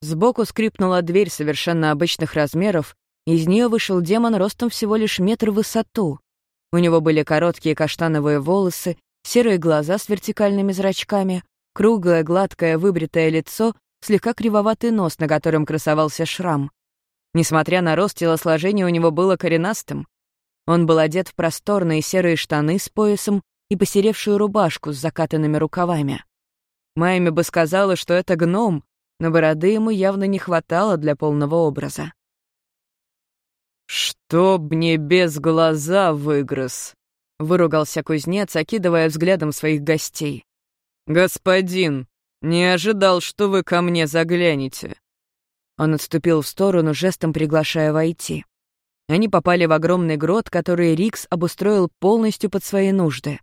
Сбоку скрипнула дверь совершенно обычных размеров, из нее вышел демон ростом всего лишь метр в высоту. У него были короткие каштановые волосы, серые глаза с вертикальными зрачками, круглое, гладкое, выбритое лицо, слегка кривоватый нос, на котором красовался шрам. Несмотря на рост, телосложение у него было коренастым. Он был одет в просторные серые штаны с поясом и посеревшую рубашку с закатанными рукавами. Майми бы сказала, что это гном, но бороды ему явно не хватало для полного образа. «Чтоб мне без глаза выгрыз!» — выругался кузнец, окидывая взглядом своих гостей. «Господин, не ожидал, что вы ко мне заглянете». Он отступил в сторону, жестом приглашая войти. Они попали в огромный грот, который Рикс обустроил полностью под свои нужды.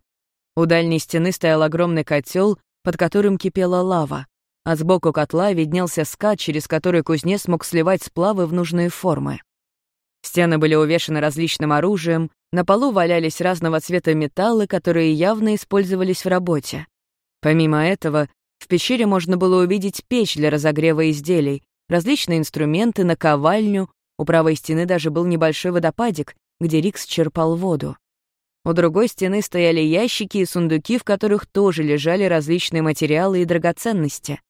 У дальней стены стоял огромный котел, под которым кипела лава а сбоку котла виднелся скат, через который кузнец мог сливать сплавы в нужные формы. Стены были увешаны различным оружием, на полу валялись разного цвета металлы, которые явно использовались в работе. Помимо этого, в пещере можно было увидеть печь для разогрева изделий, различные инструменты, наковальню, у правой стены даже был небольшой водопадик, где Рикс черпал воду. У другой стены стояли ящики и сундуки, в которых тоже лежали различные материалы и драгоценности.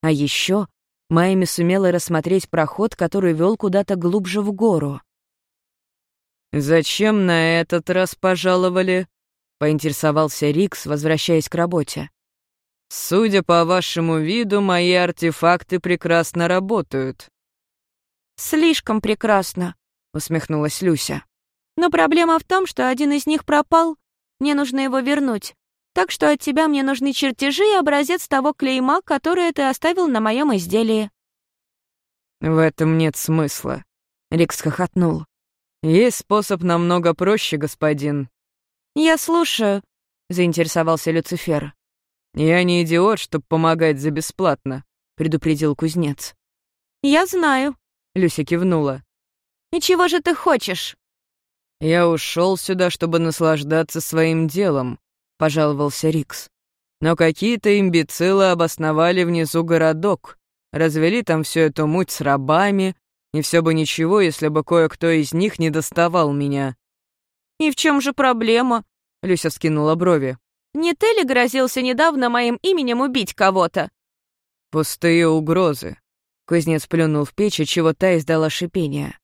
А еще Майми сумела рассмотреть проход, который вел куда-то глубже в гору. «Зачем на этот раз пожаловали?» — поинтересовался Рикс, возвращаясь к работе. «Судя по вашему виду, мои артефакты прекрасно работают». «Слишком прекрасно», — усмехнулась Люся. «Но проблема в том, что один из них пропал. Мне нужно его вернуть. Так что от тебя мне нужны чертежи и образец того клейма, которое ты оставил на моем изделии». «В этом нет смысла», — Рикс хохотнул. «Есть способ намного проще, господин». «Я слушаю», — заинтересовался Люцифер. «Я не идиот, чтобы помогать за бесплатно», — предупредил кузнец. «Я знаю», — Люся кивнула. «И чего же ты хочешь?» «Я ушел сюда, чтобы наслаждаться своим делом», — пожаловался Рикс. «Но какие-то имбецилы обосновали внизу городок, развели там всю эту муть с рабами, и все бы ничего, если бы кое-кто из них не доставал меня». «И в чем же проблема?» — Люся скинула брови. «Не ты ли грозился недавно моим именем убить кого-то?» «Пустые угрозы», — кузнец плюнул в печь, чего та издала шипение.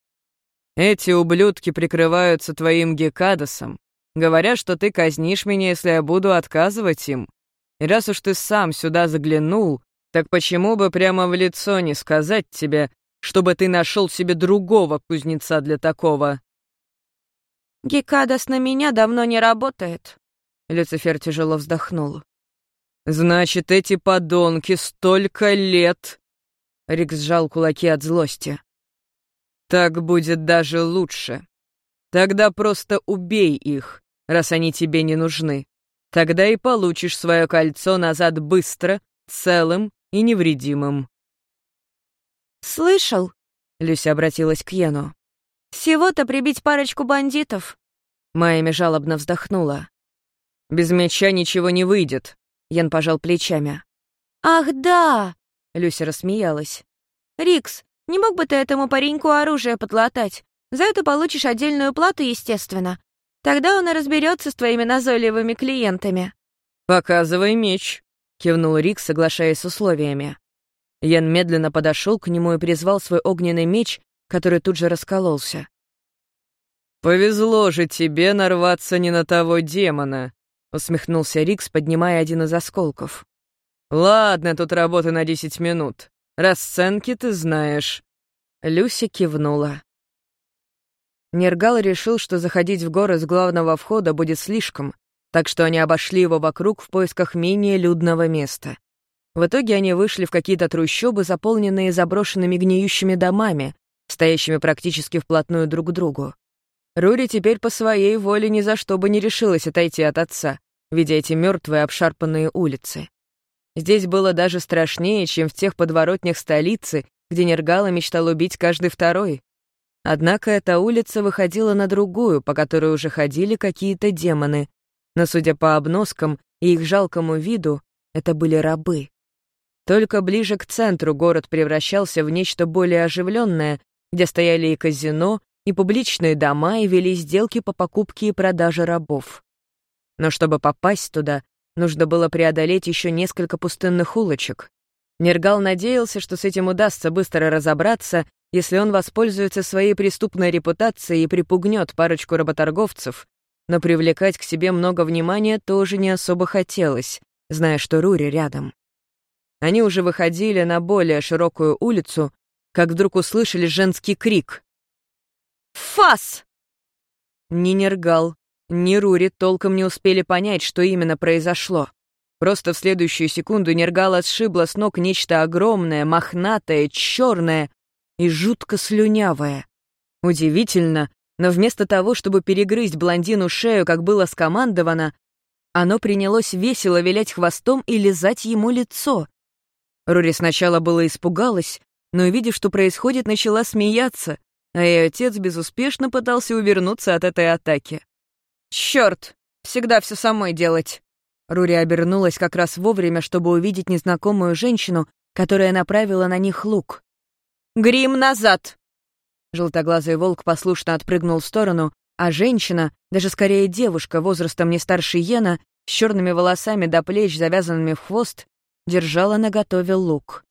«Эти ублюдки прикрываются твоим Гекадосом, Говорят, что ты казнишь меня, если я буду отказывать им. И раз уж ты сам сюда заглянул, так почему бы прямо в лицо не сказать тебе, чтобы ты нашел себе другого кузнеца для такого?» «Гекадас на меня давно не работает», — Люцифер тяжело вздохнул. «Значит, эти подонки столько лет...» Рик сжал кулаки от злости. «Так будет даже лучше. Тогда просто убей их, раз они тебе не нужны. Тогда и получишь свое кольцо назад быстро, целым и невредимым». «Слышал?» — Люся обратилась к Йену. «Всего-то прибить парочку бандитов». Майами жалобно вздохнула. «Без меча ничего не выйдет», — Ян пожал плечами. «Ах, да!» — Люся рассмеялась. «Рикс, не мог бы ты этому пареньку оружие подлатать? За это получишь отдельную плату, естественно. Тогда он и разберется с твоими назойливыми клиентами». «Показывай меч», — кивнул Рик, соглашаясь с условиями. Ян медленно подошел к нему и призвал свой огненный меч, который тут же раскололся. «Повезло же тебе нарваться не на того демона», — усмехнулся Рикс, поднимая один из осколков. «Ладно, тут работа на десять минут. Расценки ты знаешь». Люся кивнула. Нергал решил, что заходить в горы с главного входа будет слишком, так что они обошли его вокруг в поисках менее людного места. В итоге они вышли в какие-то трущобы, заполненные заброшенными гниющими домами, стоящими практически вплотную друг к другу. Рури теперь по своей воле ни за что бы не решилась отойти от отца, видя эти мертвые обшарпанные улицы. Здесь было даже страшнее, чем в тех подворотнях столицы, где Нергала мечтал убить каждый второй. Однако эта улица выходила на другую, по которой уже ходили какие-то демоны, но, судя по обноскам и их жалкому виду, это были рабы. Только ближе к центру город превращался в нечто более оживленное, где стояли и казино, и публичные дома, и вели сделки по покупке и продаже рабов. Но чтобы попасть туда, нужно было преодолеть еще несколько пустынных улочек. Нергал надеялся, что с этим удастся быстро разобраться, если он воспользуется своей преступной репутацией и припугнет парочку работорговцев, но привлекать к себе много внимания тоже не особо хотелось, зная, что Рури рядом. Они уже выходили на более широкую улицу, как вдруг услышали женский крик. «Фас!» Ни Нергал, ни Рури толком не успели понять, что именно произошло. Просто в следующую секунду Нергала сшибла с ног нечто огромное, мохнатое, черное и жутко слюнявое. Удивительно, но вместо того, чтобы перегрызть блондину шею, как было скомандовано, оно принялось весело вилять хвостом и лизать ему лицо. Рури сначала было испугалась, но, увидев, что происходит, начала смеяться, а ее отец безуспешно пытался увернуться от этой атаки. «Чёрт! Всегда все самой делать!» Рури обернулась как раз вовремя, чтобы увидеть незнакомую женщину, которая направила на них лук. «Грим назад!» Желтоглазый волк послушно отпрыгнул в сторону, а женщина, даже скорее девушка, возрастом не старше Йена, с черными волосами до плеч, завязанными в хвост, держала наготове лук.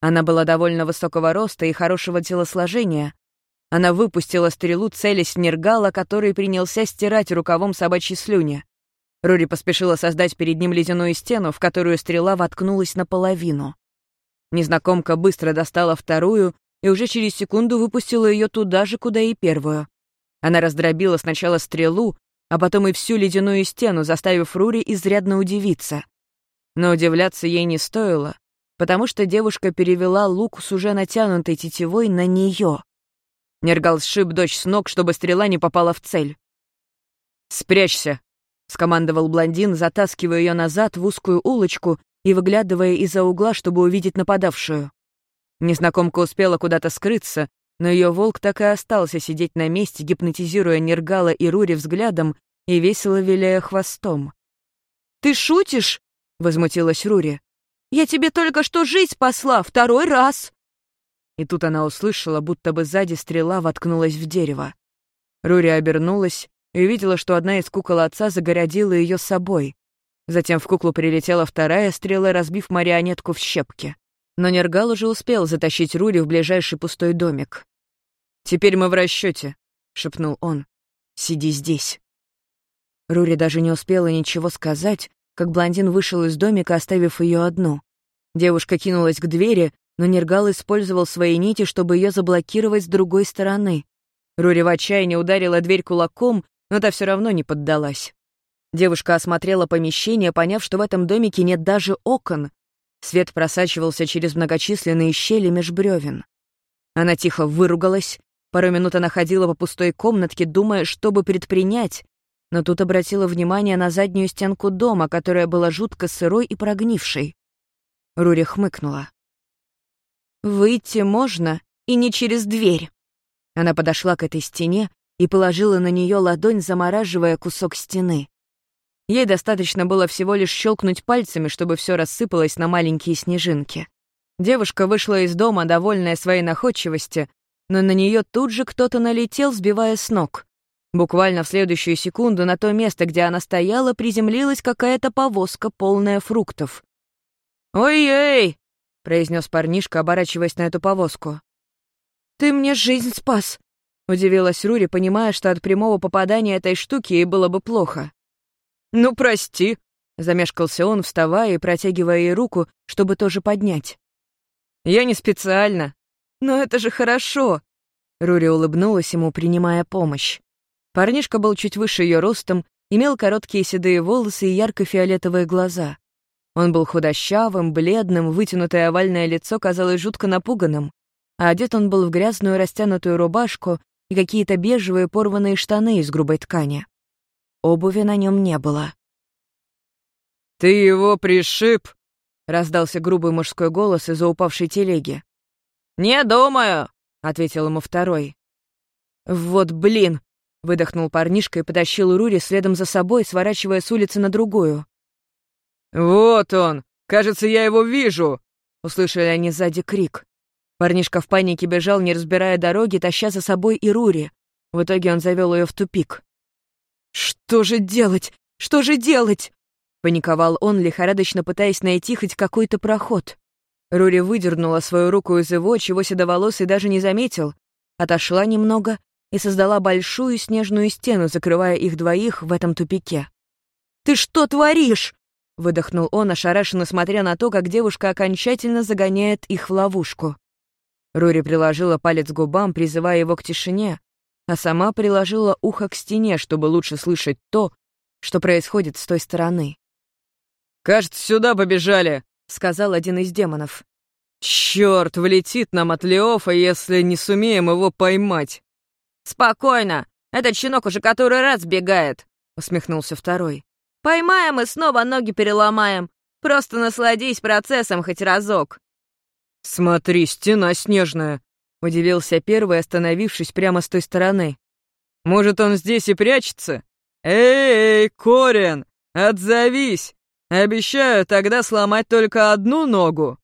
Она была довольно высокого роста и хорошего телосложения. Она выпустила стрелу, целясь Нергала, который принялся стирать рукавом собачьей слюни. Рури поспешила создать перед ним ледяную стену, в которую стрела воткнулась наполовину. Незнакомка быстро достала вторую и уже через секунду выпустила ее туда же, куда и первую. Она раздробила сначала стрелу, а потом и всю ледяную стену, заставив Рури изрядно удивиться. Но удивляться ей не стоило, потому что девушка перевела лук с уже натянутой тетивой на нее. Нергал сшиб дочь с ног, чтобы стрела не попала в цель. «Спрячься», — скомандовал блондин, затаскивая ее назад в узкую улочку и выглядывая из-за угла, чтобы увидеть нападавшую. Незнакомка успела куда-то скрыться, но ее волк так и остался сидеть на месте, гипнотизируя Нергала и Рури взглядом и весело виляя хвостом. «Ты шутишь?» — возмутилась Рури. «Я тебе только что жизнь спасла, второй раз!» И тут она услышала, будто бы сзади стрела воткнулась в дерево. Рури обернулась и увидела, что одна из кукол отца загородила ее собой. Затем в куклу прилетела вторая стрела, разбив марионетку в щепки. Но Нергал уже успел затащить Рури в ближайший пустой домик. «Теперь мы в расчете, шепнул он. «Сиди здесь». Рури даже не успела ничего сказать, как блондин вышел из домика, оставив ее одну. Девушка кинулась к двери, но Нергал использовал свои нити, чтобы ее заблокировать с другой стороны. Рури в отчаянии ударила дверь кулаком, но та все равно не поддалась. Девушка осмотрела помещение, поняв, что в этом домике нет даже окон. Свет просачивался через многочисленные щели меж бревен. Она тихо выругалась, Пару минут она ходила по пустой комнатке, думая, что бы предпринять, но тут обратила внимание на заднюю стенку дома, которая была жутко сырой и прогнившей. Рури хмыкнула. «Выйти можно, и не через дверь». Она подошла к этой стене и положила на нее ладонь, замораживая кусок стены. Ей достаточно было всего лишь щелкнуть пальцами, чтобы все рассыпалось на маленькие снежинки. Девушка вышла из дома, довольная своей находчивостью, но на нее тут же кто-то налетел, сбивая с ног. Буквально в следующую секунду на то место, где она стояла, приземлилась какая-то повозка, полная фруктов. «Ой-ой!» — произнес парнишка, оборачиваясь на эту повозку. «Ты мне жизнь спас!» — удивилась Рури, понимая, что от прямого попадания этой штуки ей было бы плохо. «Ну, прости!» — замешкался он, вставая и протягивая ей руку, чтобы тоже поднять. «Я не специально!» «Но это же хорошо!» Рури улыбнулась ему, принимая помощь. Парнишка был чуть выше ее ростом, имел короткие седые волосы и ярко-фиолетовые глаза. Он был худощавым, бледным, вытянутое овальное лицо казалось жутко напуганным, а одет он был в грязную растянутую рубашку и какие-то бежевые порванные штаны из грубой ткани. Обуви на нем не было. «Ты его пришиб?» — раздался грубый мужской голос из-за упавшей телеги. «Не думаю», — ответил ему второй. «Вот блин!» Выдохнул парнишка и потащил Рури следом за собой, сворачивая с улицы на другую. «Вот он! Кажется, я его вижу!» Услышали они сзади крик. Парнишка в панике бежал, не разбирая дороги, таща за собой и Рури. В итоге он завел ее в тупик. «Что же делать? Что же делать?» Паниковал он, лихорадочно пытаясь найти хоть какой-то проход. Рури выдернула свою руку из его, чего седоволосый даже не заметил, отошла немного и создала большую снежную стену, закрывая их двоих в этом тупике. «Ты что творишь?» — выдохнул он, ошарашенно смотря на то, как девушка окончательно загоняет их в ловушку. Рури приложила палец к губам, призывая его к тишине, а сама приложила ухо к стене, чтобы лучше слышать то, что происходит с той стороны. «Кажется, сюда побежали», — сказал один из демонов. «Чёрт, влетит нам от Леофа, если не сумеем его поймать». «Спокойно! Этот щенок уже который раз сбегает!» — усмехнулся второй. «Поймаем и снова ноги переломаем. Просто насладись процессом хоть разок». «Смотри, стена снежная!» — удивился первый, остановившись прямо с той стороны. «Может, он здесь и прячется? Эй, Корен, отзовись! Обещаю тогда сломать только одну ногу!»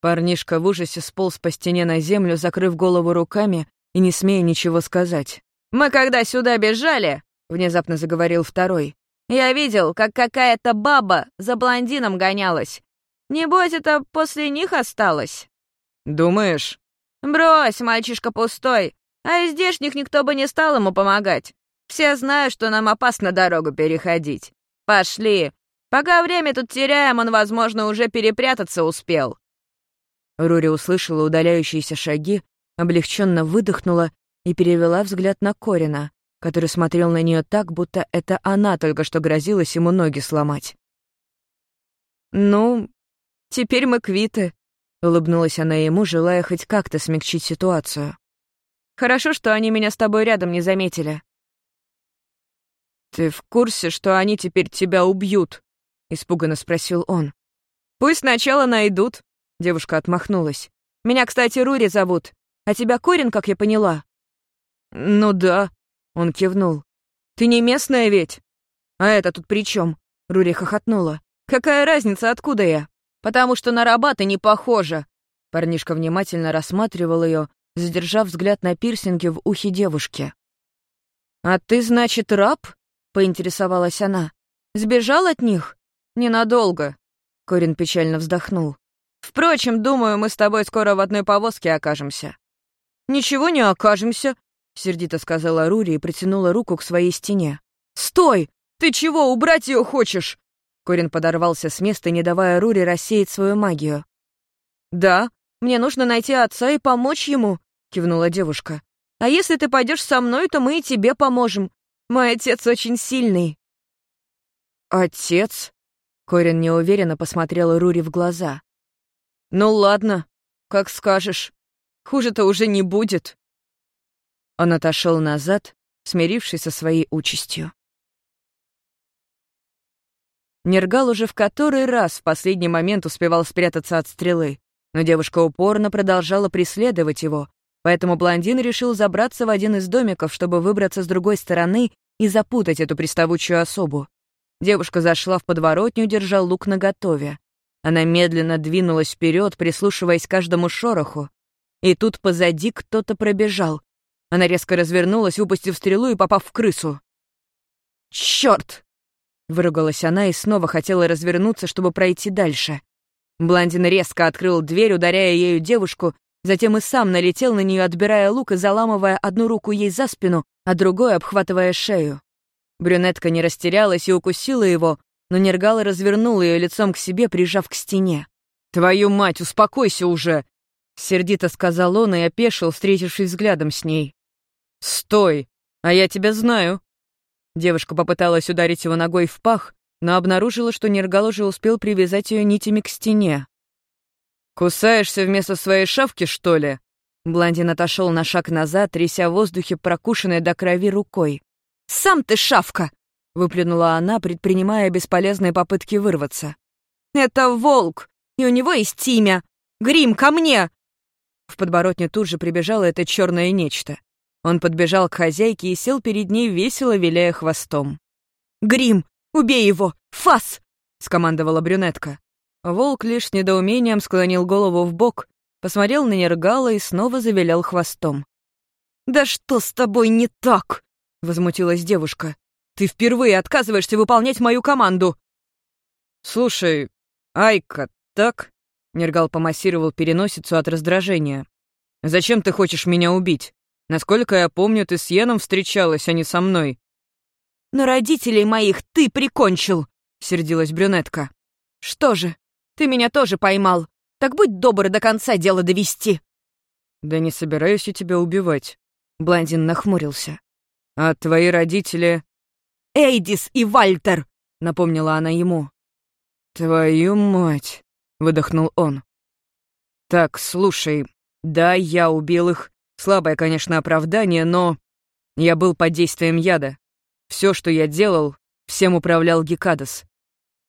Парнишка в ужасе сполз по стене на землю, закрыв голову руками и не смея ничего сказать. «Мы когда сюда бежали», — внезапно заговорил второй, «я видел, как какая-то баба за блондином гонялась. Небось, это после них осталось?» «Думаешь?» «Брось, мальчишка пустой, а из здешних никто бы не стал ему помогать. Все знают, что нам опасно дорогу переходить. Пошли. Пока время тут теряем, он, возможно, уже перепрятаться успел». Рури услышала удаляющиеся шаги, облегченно выдохнула и перевела взгляд на Корина, который смотрел на нее так, будто это она только что грозилась ему ноги сломать. «Ну, теперь мы квиты», — улыбнулась она ему, желая хоть как-то смягчить ситуацию. «Хорошо, что они меня с тобой рядом не заметили». «Ты в курсе, что они теперь тебя убьют?» — испуганно спросил он. «Пусть сначала найдут», — девушка отмахнулась. «Меня, кстати, Рури зовут. А тебя Корин, как я поняла?» «Ну да», — он кивнул. «Ты не местная ведь?» «А это тут при чем? Рури хохотнула. «Какая разница, откуда я? Потому что на раба ты не похожа!» Парнишка внимательно рассматривал ее, задержав взгляд на пирсинге в ухе девушки. «А ты, значит, раб?» — поинтересовалась она. «Сбежал от них?» «Ненадолго», — Корин печально вздохнул. «Впрочем, думаю, мы с тобой скоро в одной повозке окажемся. «Ничего не окажемся», — сердито сказала Рури и протянула руку к своей стене. «Стой! Ты чего, убрать ее хочешь?» Корин подорвался с места, не давая Рури рассеять свою магию. «Да, мне нужно найти отца и помочь ему», — кивнула девушка. «А если ты пойдешь со мной, то мы и тебе поможем. Мой отец очень сильный». «Отец?» — Корин неуверенно посмотрела Рури в глаза. «Ну ладно, как скажешь». Хуже-то уже не будет. Он отошел назад, смирившись со своей участью. Нергал уже в который раз в последний момент успевал спрятаться от стрелы, но девушка упорно продолжала преследовать его, поэтому блондин решил забраться в один из домиков, чтобы выбраться с другой стороны и запутать эту приставучую особу. Девушка зашла в подворотню, держа лук наготове. Она медленно двинулась вперед, прислушиваясь к каждому шороху. И тут позади кто-то пробежал. Она резко развернулась, выпустив стрелу и попав в крысу. «Чёрт!» Выругалась она и снова хотела развернуться, чтобы пройти дальше. Блондин резко открыл дверь, ударяя ею девушку, затем и сам налетел на нее, отбирая лук и заламывая одну руку ей за спину, а другой обхватывая шею. Брюнетка не растерялась и укусила его, но Нергал развернул ее лицом к себе, прижав к стене. «Твою мать, успокойся уже!» Сердито сказал он и опешил, встретившись взглядом с ней. «Стой! А я тебя знаю!» Девушка попыталась ударить его ногой в пах, но обнаружила, что Нергал уже успел привязать ее нитями к стене. «Кусаешься вместо своей шавки, что ли?» Блондин отошел на шаг назад, тряся в воздухе прокушенной до крови рукой. «Сам ты шавка!» — выплюнула она, предпринимая бесполезные попытки вырваться. «Это волк, и у него есть имя. Грим, ко мне!» В подборотне тут же прибежало это черное нечто. Он подбежал к хозяйке и сел перед ней, весело виляя хвостом. «Грим, убей его! Фас!» — скомандовала брюнетка. Волк лишь недоумением склонил голову в бок, посмотрел на Нергала и снова завилял хвостом. «Да что с тобой не так?» — возмутилась девушка. «Ты впервые отказываешься выполнять мою команду!» «Слушай, Айка, так?» — Нергал помассировал переносицу от раздражения. «Зачем ты хочешь меня убить? Насколько я помню, ты с Йеном встречалась, а не со мной». «Но родителей моих ты прикончил!» — сердилась брюнетка. «Что же, ты меня тоже поймал. Так будь добр до конца дело довести». «Да не собираюсь я тебя убивать», — блондин нахмурился. «А твои родители...» «Эйдис и Вальтер», — напомнила она ему. «Твою мать», — выдохнул он. «Так, слушай, да, я убил их, Слабое, конечно, оправдание, но... Я был под действием яда. Все, что я делал, всем управлял Гекадас.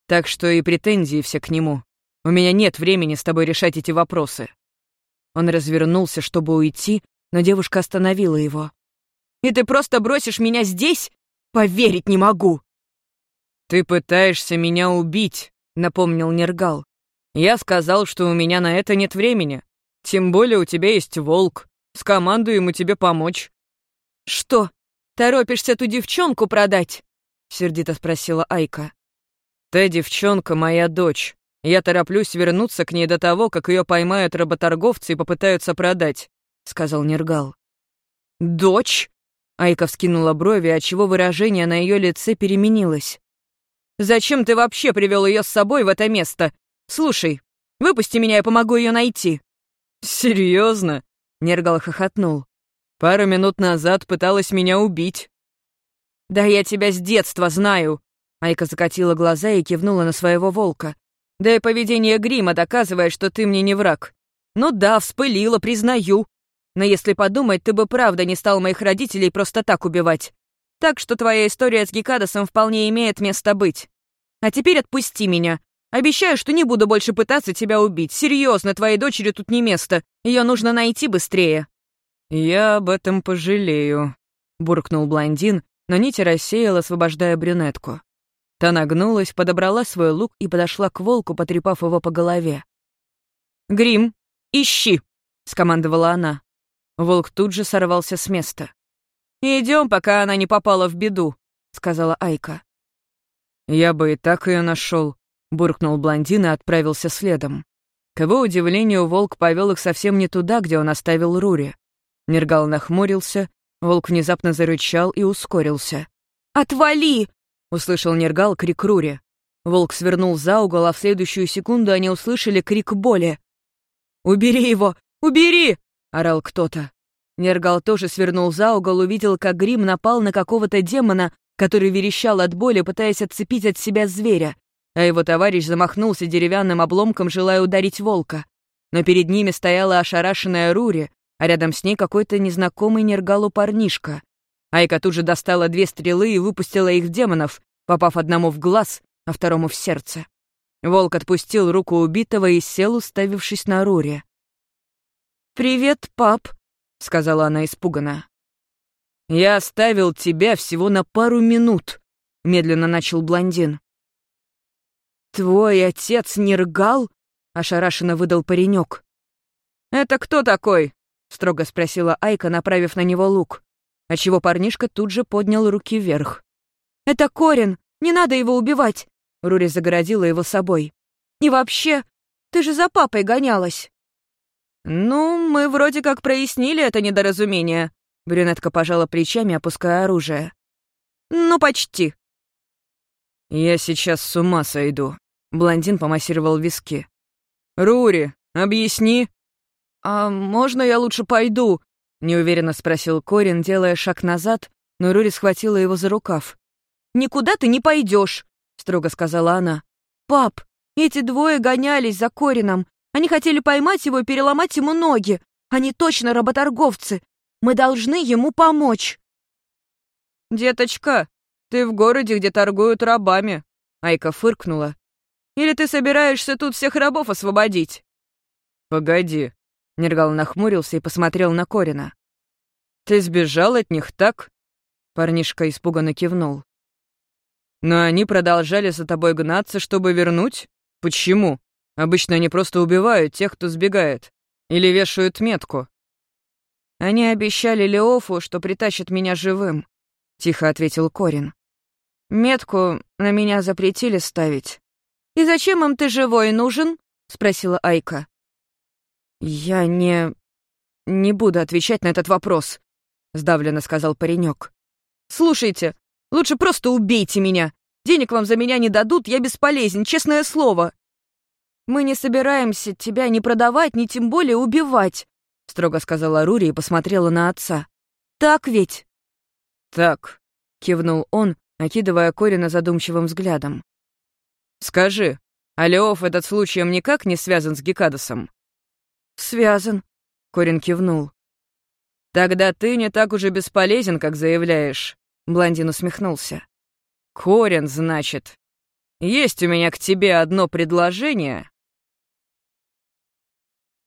Так что и претензии все к нему. У меня нет времени с тобой решать эти вопросы. Он развернулся, чтобы уйти, но девушка остановила его. «И ты просто бросишь меня здесь? Поверить не могу!» «Ты пытаешься меня убить», — напомнил Нергал. «Я сказал, что у меня на это нет времени. Тем более у тебя есть волк. Скомандую ему тебе помочь». «Что, торопишься ту девчонку продать?» — сердито спросила Айка. «Та девчонка моя дочь. Я тороплюсь вернуться к ней до того, как ее поймают работорговцы и попытаются продать», — сказал Нергал. «Дочь?» — Айка вскинула брови, отчего выражение на ее лице переменилось. «Зачем ты вообще привел ее с собой в это место? Слушай, выпусти меня, я помогу ее найти». «Серьезно?» Нергал хохотнул. «Пару минут назад пыталась меня убить». «Да я тебя с детства знаю!» Айка закатила глаза и кивнула на своего волка. «Да и поведение грима доказывает, что ты мне не враг. Ну да, вспылила, признаю. Но если подумать, ты бы правда не стал моих родителей просто так убивать. Так что твоя история с Гекадосом вполне имеет место быть. А теперь отпусти меня. Обещаю, что не буду больше пытаться тебя убить. Серьезно, твоей дочери тут не место. Ее нужно найти быстрее». «Я об этом пожалею», — буркнул блондин, но нити рассеял, освобождая брюнетку. Та нагнулась, подобрала свой лук и подошла к волку, потрепав его по голове. «Грим, ищи!» — скомандовала она. Волк тут же сорвался с места. «Идем, пока она не попала в беду», — сказала Айка. «Я бы и так ее нашел, буркнул блондин и отправился следом. К его удивлению, волк повел их совсем не туда, где он оставил Рури. Нергал нахмурился, волк внезапно зарычал и ускорился. «Отвали!» — услышал Нергал крик Рури. Волк свернул за угол, а в следующую секунду они услышали крик боли. «Убери его! Убери!» — орал кто-то. Нергал тоже свернул за угол, увидел, как Грим напал на какого-то демона, который верещал от боли, пытаясь отцепить от себя зверя а его товарищ замахнулся деревянным обломком, желая ударить волка. Но перед ними стояла ошарашенная Рури, а рядом с ней какой-то незнакомый нергалу парнишка. Айка тут же достала две стрелы и выпустила их в демонов, попав одному в глаз, а второму в сердце. Волк отпустил руку убитого и сел, уставившись на Рури. «Привет, пап», — сказала она испуганно. «Я оставил тебя всего на пару минут», — медленно начал блондин. «Твой отец Нергал?» — ошарашенно выдал паренек. «Это кто такой?» — строго спросила Айка, направив на него лук, отчего парнишка тут же поднял руки вверх. «Это Корин, не надо его убивать!» Рури загородила его собой. «И вообще, ты же за папой гонялась!» «Ну, мы вроде как прояснили это недоразумение», — брюнетка пожала плечами, опуская оружие. «Ну, почти». «Я сейчас с ума сойду», — блондин помассировал виски. «Рури, объясни». «А можно я лучше пойду?» — неуверенно спросил Корин, делая шаг назад, но Рури схватила его за рукав. «Никуда ты не пойдешь, строго сказала она. «Пап, эти двое гонялись за Корином. Они хотели поймать его и переломать ему ноги. Они точно работорговцы. Мы должны ему помочь». «Деточка, ты в городе, где торгуют рабами», — Айка фыркнула. «Или ты собираешься тут всех рабов освободить?» «Погоди», — Нергал нахмурился и посмотрел на Корина. «Ты сбежал от них, так?» Парнишка испуганно кивнул. «Но они продолжали за тобой гнаться, чтобы вернуть? Почему? Обычно они просто убивают тех, кто сбегает. Или вешают метку». «Они обещали Леофу, что притащат меня живым», — тихо ответил Корин. «Метку на меня запретили ставить». «И зачем им ты живой нужен?» — спросила Айка. «Я не... не буду отвечать на этот вопрос», — сдавленно сказал паренек. «Слушайте, лучше просто убейте меня. Денег вам за меня не дадут, я бесполезен, честное слово». «Мы не собираемся тебя ни продавать, ни тем более убивать», — строго сказала Рури и посмотрела на отца. «Так ведь?» «Так», — кивнул он, окидывая Корина задумчивым взглядом. «Скажи, Алеоф этот случаем никак не связан с Гекадосом?» «Связан», — Корин кивнул. «Тогда ты не так уже бесполезен, как заявляешь», — блондин усмехнулся. «Корин, значит. Есть у меня к тебе одно предложение,